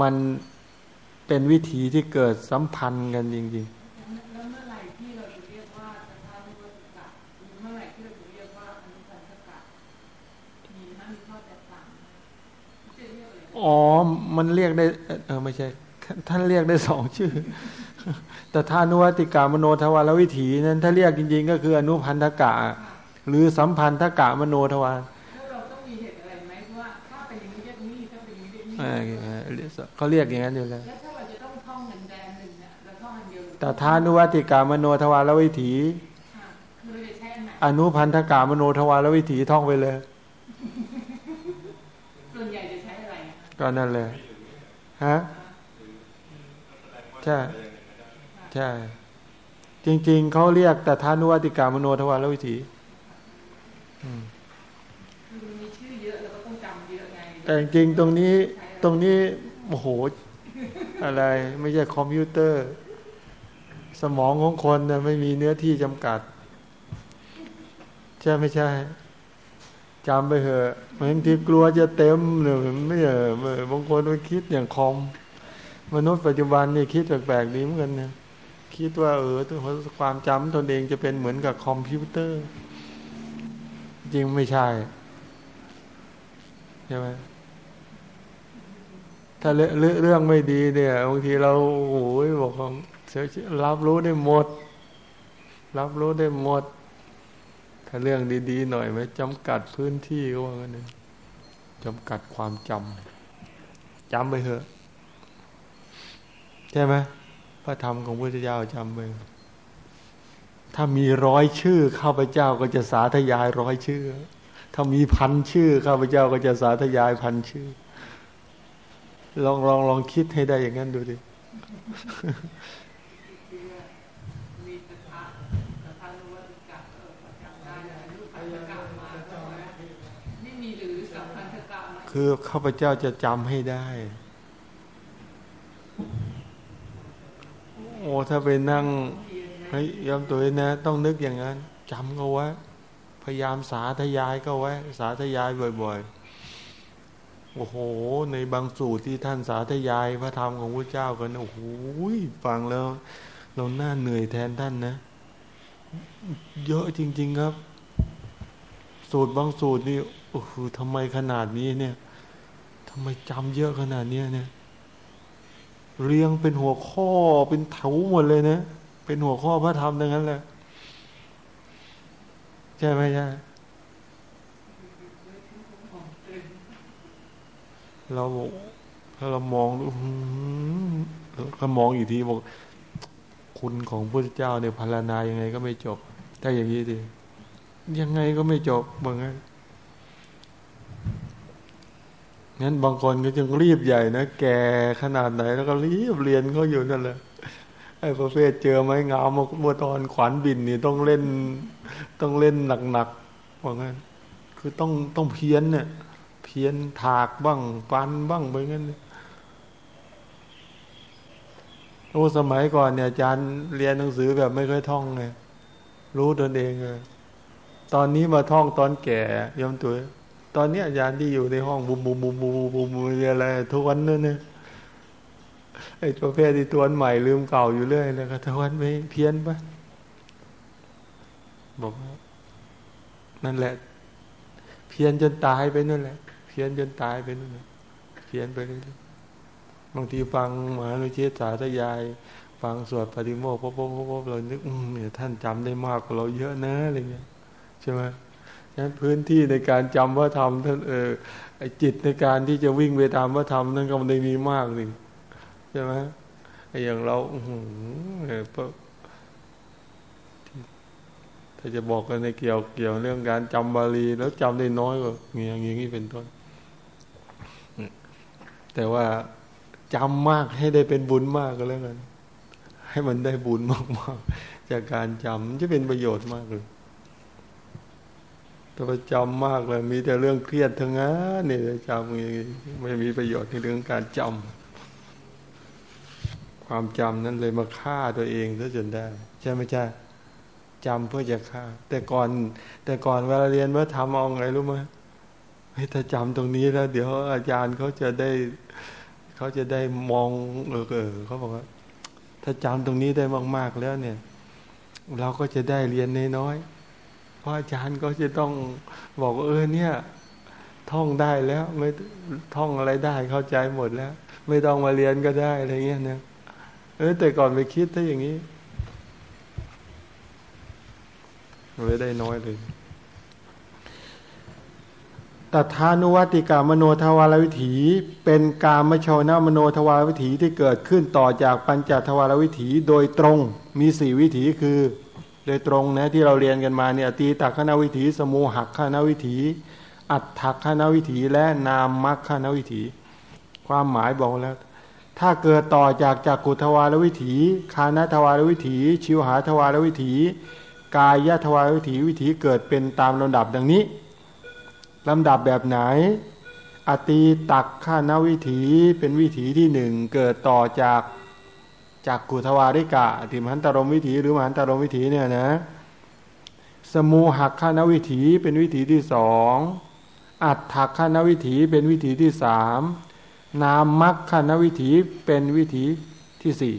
มันเป็นวิถีที่เกิดสัมพันธ์กันจริงๆอ๋อ มันเรียกได้ เออไม่ใช่ ท่านเรียกได้สองชื่อ แต่ท่านุวัติกามโนทวารวิถีนั้นถ้าเรียกจริง ๆ ก็คืออนุพันธกะ หรือสัมพันธกะมโนทวารเขาเรียกอย่างนั้นอยู่แล้วแต่ทานุวัติกามโนทวารวิถีอนุพันธกามโนทวารวิถีท่องไปเลยก็นั่นเลยฮะใช่ ใช่ จริง ๆเขาเรียกแต่ทานุวัติกามโนทวารวิถีแต่จริงตรงนี้ตรงนี้โอ้โห อะไรไม่ใช่คอมพิวเตอร์ สมองของคนนะไม่มีเนื้อที่จำกัด ใช่ไม่ใช่จำไปเถอะบางทีกลัวจะเต็มหรือไม่เออบางคนไปคิดอย่างคอมมนุษย์ปัจจุบันนี่คิดแปลกๆนี้เหมือนกันนะ คิดว่าเออตัวความจำตนเองจะเป็นเหมือนกับคอมพิวเตอร์ จริงไม่ใช่ใช่ไหมถ้าเรื่องไม่ดีเนี่ยบางทีเราโอ้ยบอกรับรู้ได้หมด รับรู้ได้หมด ถ้าเรื่องดี ๆ หน่อยไหมจำกัดพื้นที่ก็ว่ากันจำกัดความจำจำไปเถอะใช่ไหม พระธรรมของพระพุทธเจ้าจำไปถ้ามีร้อยชื่อข้าพเจ้าก็จะสาธยายร้อยชื่อ ถ้ามีพันชื่อข้าพเจ้าก็จะสาธยายพันชื่อ ลองลองลองคิดให้ได้อย่างนั้นดูดิคือข้าพเจ้าจะจำให้ได้ โอ้ถ้าไปนั่งให้ยอมตัวเองนะ ต้องนึกอย่างนั้นจำก็ไว้พยายามสาธยายก็ไว้ สาธยายบ่อย ๆ โอ้โห ในบางสูตรที่ท่านสาธยายพระธรรมของพระเจ้ากันโอ้โหฟังแล้วเราหน้าเหนื่อยแทนท่านนะ เยอะจริง ๆครับ สูตรบางสูตรนี่โอ้โหทำไมขนาดนี้เนี่ยทำไมจำเยอะขนาดนี้เนี่ย เรียงเป็นหัวข้อเป็นเถาหมดเลยนะ เป็นหัวข้อพระธรรมดังนั้นแหละใช่ไหมใช่เราบอกถ้าเรามองดูก็มองอีกทีบอก คุณของพระเจ้าเนี่ยพารณายังไงก็ไม่จบ ถ้าอย่างนี้ดิยังไงก็ไม่จบบางงั้น งั้นบางคนก็จึงรีบใหญ่นะแก่ขนาดไหนแล้วก็รีบเรียนเขาอยู่นั่นแหละไอ้ประเภทเจอไม้งามเมื่อตอนขวานบินนี่ต้องเล่นต้องเล่นหนักๆว่างั้น คือต้องต้องเพี้ยนเนี่ย เพี้ยนถากบ้างฟันบ้างไปงั้นโอ้สมัยก่อนเนี่ยอาจารย์เรียนหนังสือแบบไม่ค่อยท่องไงรู้ตนเองเลยตอนนี้มาท่องตอนแก่ยอมตัว ตอนนี้อาจารย์ที่อยู่ในห้องบุมบุมบุมบุมบุมบุมอะไรทุกวันนั่นเนี่ยไอ้ประเภทที่ตัวใหม่ลืมเก่าอยู่เรื่อยเลยก็ทุกวันไม่เพี้ยนปะบอกนั่นแหละ เพี้ยนจนตายไปนั่นแหละ เพี้ยนจนตายไปนู่นเพี้ยนไปเรื่อยบางทีฟังมหาลุเชษสาธยาย ฟังสวดปฏิโมกข์พบพบเรานึกเนี่ยท่านจำได้มากกว่าเราเยอะนะอะไรเงี้ยใช่ไหม ฉะนั้นพื้นที่ในการจำว่าธรรมท่านเออไอจิตในการที่จะวิ่งไปตามว่าธรรมนั่นก็มันได้มีมากหนี่ใช่ไหมไออย่างเราอืถ้าจะบอกกันในเกี่ยวเกี่ยวเรื่องการจำบาลีแล้วจำได้น้อยกว่างี้อย่างนี้เป็นต้น แต่ว่าจำมากให้ได้เป็นบุญมากก็แล้วกันให้มันได้บุญมากๆ จากการจำจะเป็นประโยชน์มากเลย แต่ว่าจำมากเลย มีแต่เรื่องเครียดทั้งนั้นนี่จำไม่มีประโยชน์ในเรื่องการจำความจำนั้นเลยมาฆ่าตัวเองซะจนได้ ใช่ไหมใช่จำเพื่อจะฆ่า แต่ก่อน แต่ก่อนเวลาเรียนว่าทำเอาไงรู้ไหมถ้าจำตรงนี้แล้ว เดี๋ยวอาจารย์เขาจะได้ เขาจะได้มองเออเออเขาบอกว่า ถ้าจำตรงนี้ได้มาก ๆแล้วเนี่ย เราก็จะได้เรียนน้อยๆ พระอาจารย์ก็จะต้องบอกเออเนี่ย ท่องได้แล้วไม่ท่องอะไรได้เข้าใจหมดแล้ว ไม่ต้องมาเรียนก็ได้อะไรเงี้ยเนะเออแต่ก่อนไปคิดถ้าอย่างนี้ไม่ได้น้อยเลยตถานุวัติกามโนทวารวิถี เป็นการมชาวนามโนทวารวิถีที่เกิดขึ้นต่อจากปัญจทวารวิถีโดยตรงมีสี่วิถีคือ โดยตรงนะที่เราเรียนกันมาเนี่ยตีตักขณวิถี สมูหักขณวิถี อัตถักขณวิถีและนามมัคขณวิถี ความหมายบอกแล้ว ถ้าเกิดต่อจากจากกุทวารวิถี คานทวารวิถี ชิวหาทวารวิถี กายทวารวิถีวิถีเกิดเป็นตามลำดับดังนี้ลำดับแบบไหน อตีตักข้านวิถีเป็นวิถีที่หนึ่งเกิดต่อจาก จากกุทวาริกะติมหันตรมวิถีหรือมหันตรมวิถีเนี่ยนะสมูหักข้านวิถีเป็นวิถีที่สองอัดถักข้านวิถีเป็นวิถีที่สามนามมักข้านวิถีเป็นวิถีที่สี่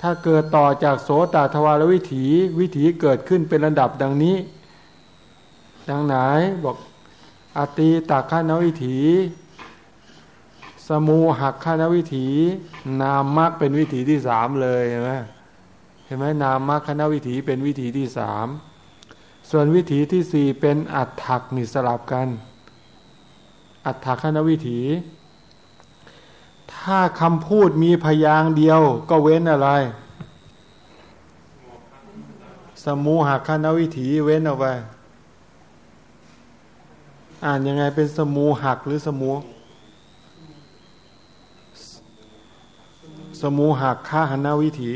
ถ้าเกิดต่อจากโสตทวารวิถีวิถีเกิดขึ้นเป็นระดับดังนี้ ดังไหนบอกอตีตักขานวิถี มูหักขานวิถี นามมรรคเป็นวิถีที่สามเลยเห็นไหมเห็นไหมนามมรรคขานวิถีเป็นวิถีที่สามส่วนวิถีที่สี่เป็นอัตถักนี่สลับกัน อัตถักขานวิถี ถ้าคำพูดมีพยางเดียว ก็เว้นอะไร สมูหักขานวิถีเว้นออกไปอ่านยังไงเป็นสมูหักหรือสมู สมูหักค่าหันาวิถี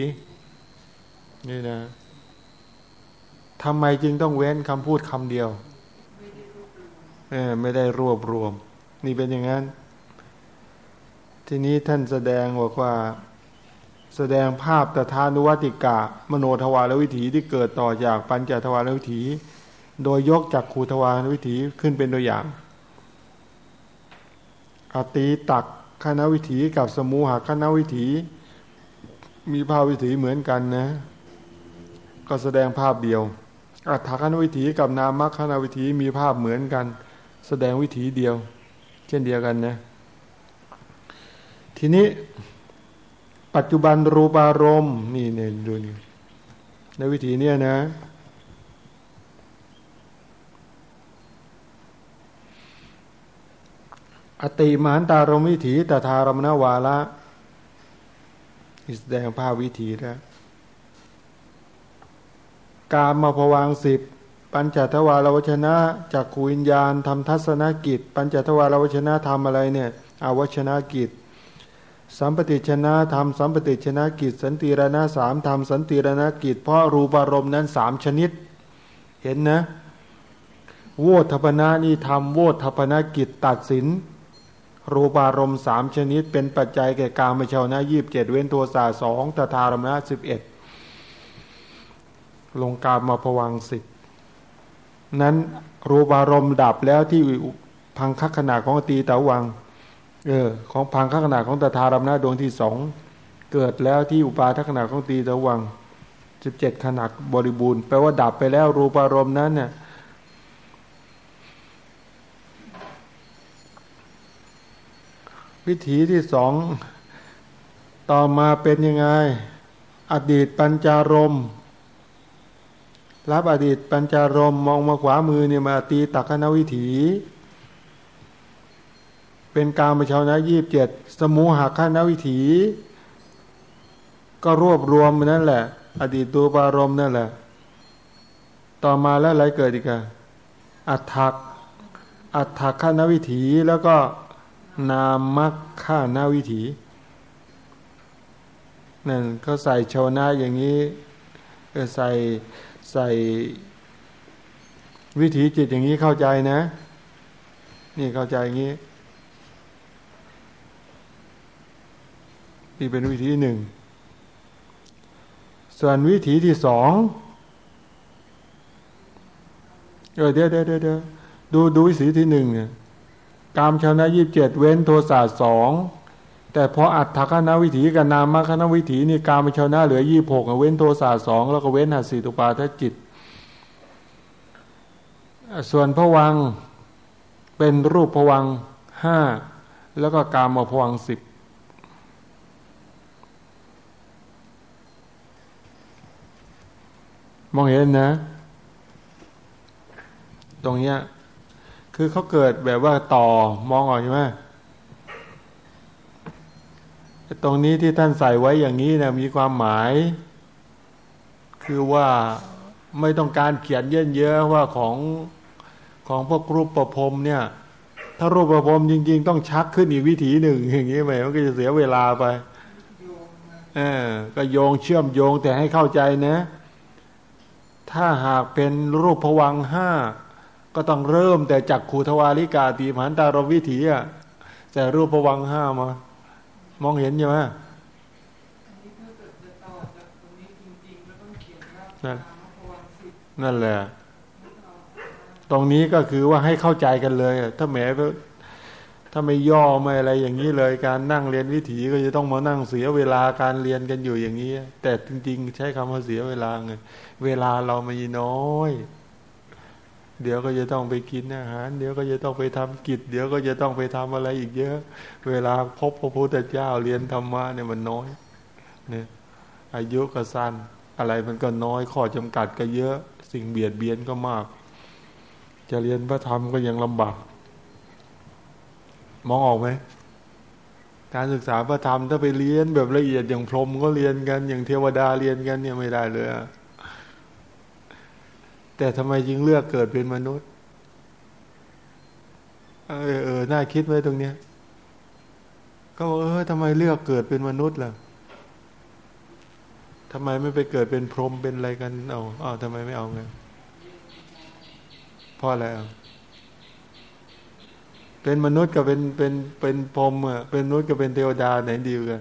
นี่นะทำไมจึงต้องเว้นคำพูดคำเดียวเออไม่ได้รวบรวม นี่เป็นอย่างนั้น ทีนี้ท่านแสดงบอกว่า แสดงภาพตถานุวัติกะ มโนทวารวิถีที่เกิดต่อจากปัญจทวารวิถี โดยยกจากขูทวารวิถีขึ้นเป็นตัวอย่างอตีตัก คณะวิถีกับสมูหคณะวิถี มีภาพวิถีเหมือนกันนะ ก็แสดงภาพเดียว อัฏฐคณะวิถีกับนามคณะวิถีมีภาพเหมือนกัน แสดงวิถีเดียว เช่นเดียวกันนะ ทีนี้ปัจจุบันรูปารมณ์นี่เนี่ยดูนี่ในวิถีเนี้ยนะ อติมหานตารมวิถีตถารมนวาละแสดงภาพวิถีแล้วการมาพวังสิบปัญจทวารวชนะจากขวิญญาณทำทัศนกิจ ปัญจทวารวชนะทำอะไรเนี่ยอาวชนะกิจ สัมปติชนะทำสัมปติชนะกิจ สันติรณะสามทำสันติรณกิจ เพราะรูปารมณ์นั้นสามชนิด เห็นนะโวทัพนานี่ทำโวทัพนากิจตัดสิน รูปารมณ์สามชนิด เป็นปัจจัยแก่การมชาวนะยีบเจ็ดเว้นตัวสาสองตถารมนะสิบเอ็ดลงการมาผวังสิบนั้นรูปารมณ์ดับแล้วที่พังคักขนาดของตีตะวังเออของพังคักขนาดของตถารมนะดวงที่สองเกิดแล้วที่อุปาทัขนาดของตีตะวังสิบเจ็ดขนาดบริบูรณ์แปลว่าดับไปแล้วรูปารมณ์นั้นเนี่ย วิถีที่สองต่อมาเป็นยังไง อดีตปัญจารมรับอดีตปัญจารมมองมาขวามือเนี่ยมาตีตักนวิถี เป็นการมชาวนะยีบเจ็ดสมูหักขานวิถี ก็รวบรวมนั่นแหละ อดีตตัวปารมนั่นแหละ ต่อมาแล้วอะไรเกิดอีกอะอัฏฐักอัฏฐักขานวิถีแล้วก็ นามมักฆ่าหน้าวิถีนั่นก็ใส่โชนาอย่างนี้ก็ใส่ใส่วิถีจิตอย่างนี้เข้าใจนะ นี่เข้าใจอย่างนี้นี่เป็นวิธีหนึ่ง ส่วนวิธีที่สองเออเดี๋ยวเดี๋ยวเดี๋ยวดูดูวิสีที่หนึ่งเนี่ย กามชาวนะยี่สิบเจ็ดเว้นโทสะสองแต่พออัตถคณวิถีกับนามคณวิถีนี่กามชาวนะเหลือยี่หกเว้นโทสะสองแล้วก็เว้นหัสีตุปาทจิต ส่วนพวังเป็นรูปพวังห้าแล้วก็กามมาพวังสิบมองเห็นนะ ตรงเนี้ย คือเขาเกิดแบบว่าต่อมองออกใช่ไหมตรงนี้ที่ท่านใส่ไว้อย่างนี้นะมีความหมาย คือว่าไม่ต้องการเขียนเยอะๆว่าของของพวกรูปประพรมเนี่ย ถ้ารูปประพรมจริง ๆ ต้องชักขึ้นอีกวิถีหนึ่งอย่างนี้ไหมมันก็จะเสียเวลาไปเออก็โยงเชื่อมโยงแต่ให้เข้าใจนะ ถ้าหากเป็นรูปผวังห้า ก็ต้องเริ่มแต่จากขูทวาริกาตีมหันตารวิถีอะแต่รูปผวังห้ามามองเห็นใช่ไหมนั่นแหละ ตรงนี้ก็คือว่าให้เข้าใจกันเลย ถ้าแหมถ้าไม่ย่อไม่อะไรอย่างนี้เลย การนั่งเรียนวิถีก็จะต้องมานั่งเสียเวลาการเรียนกันอยู่อย่างนี้ แต่จริง ๆ ใช้คำว่าเสียเวลาไงเวลาเราม่น้อย เดี๋ยวก็จะต้องไปกินอาหาร เดี๋ยวก็จะต้องไปทำกิจ เดี๋ยวก็จะต้องไปทำอะไรอีกเยอะ เวลาพบพระพุทธเจ้าเรียนธรรมะเนี่ยมันน้อยเนี่ยอายุก็สั้น อะไรมันก็น้อยข้อจำกัดก็เยอะ สิ่งเบียดเบียนก็มาก จะเรียนพระธรรมก็ยังลำบาก มองออกไหมการศึกษาพระธรรมถ้าไปเรียนแบบละเอียดอย่างพรหมก็เรียนกันอย่างเทวดาเรียนกันเนี่ยไม่ได้เลย แต่ทำไมจึงเลือกเกิดเป็นมนุษย์ เออเออน่าคิดไว้ตรงเนี้ยก็บอกเออทำไมเลือกเกิดเป็นมนุษย์ล่ะทำไมไม่ไปเกิดเป็นพรหมเป็นอะไรกันเอาเอาทำไมไม่เอาไงเพราะอะไรอะเป็นมนุษย์กับเป็นเป็นเป็นพรหมอะเป็นมนุษย์กับเป็นเทวดาไหนดีกัน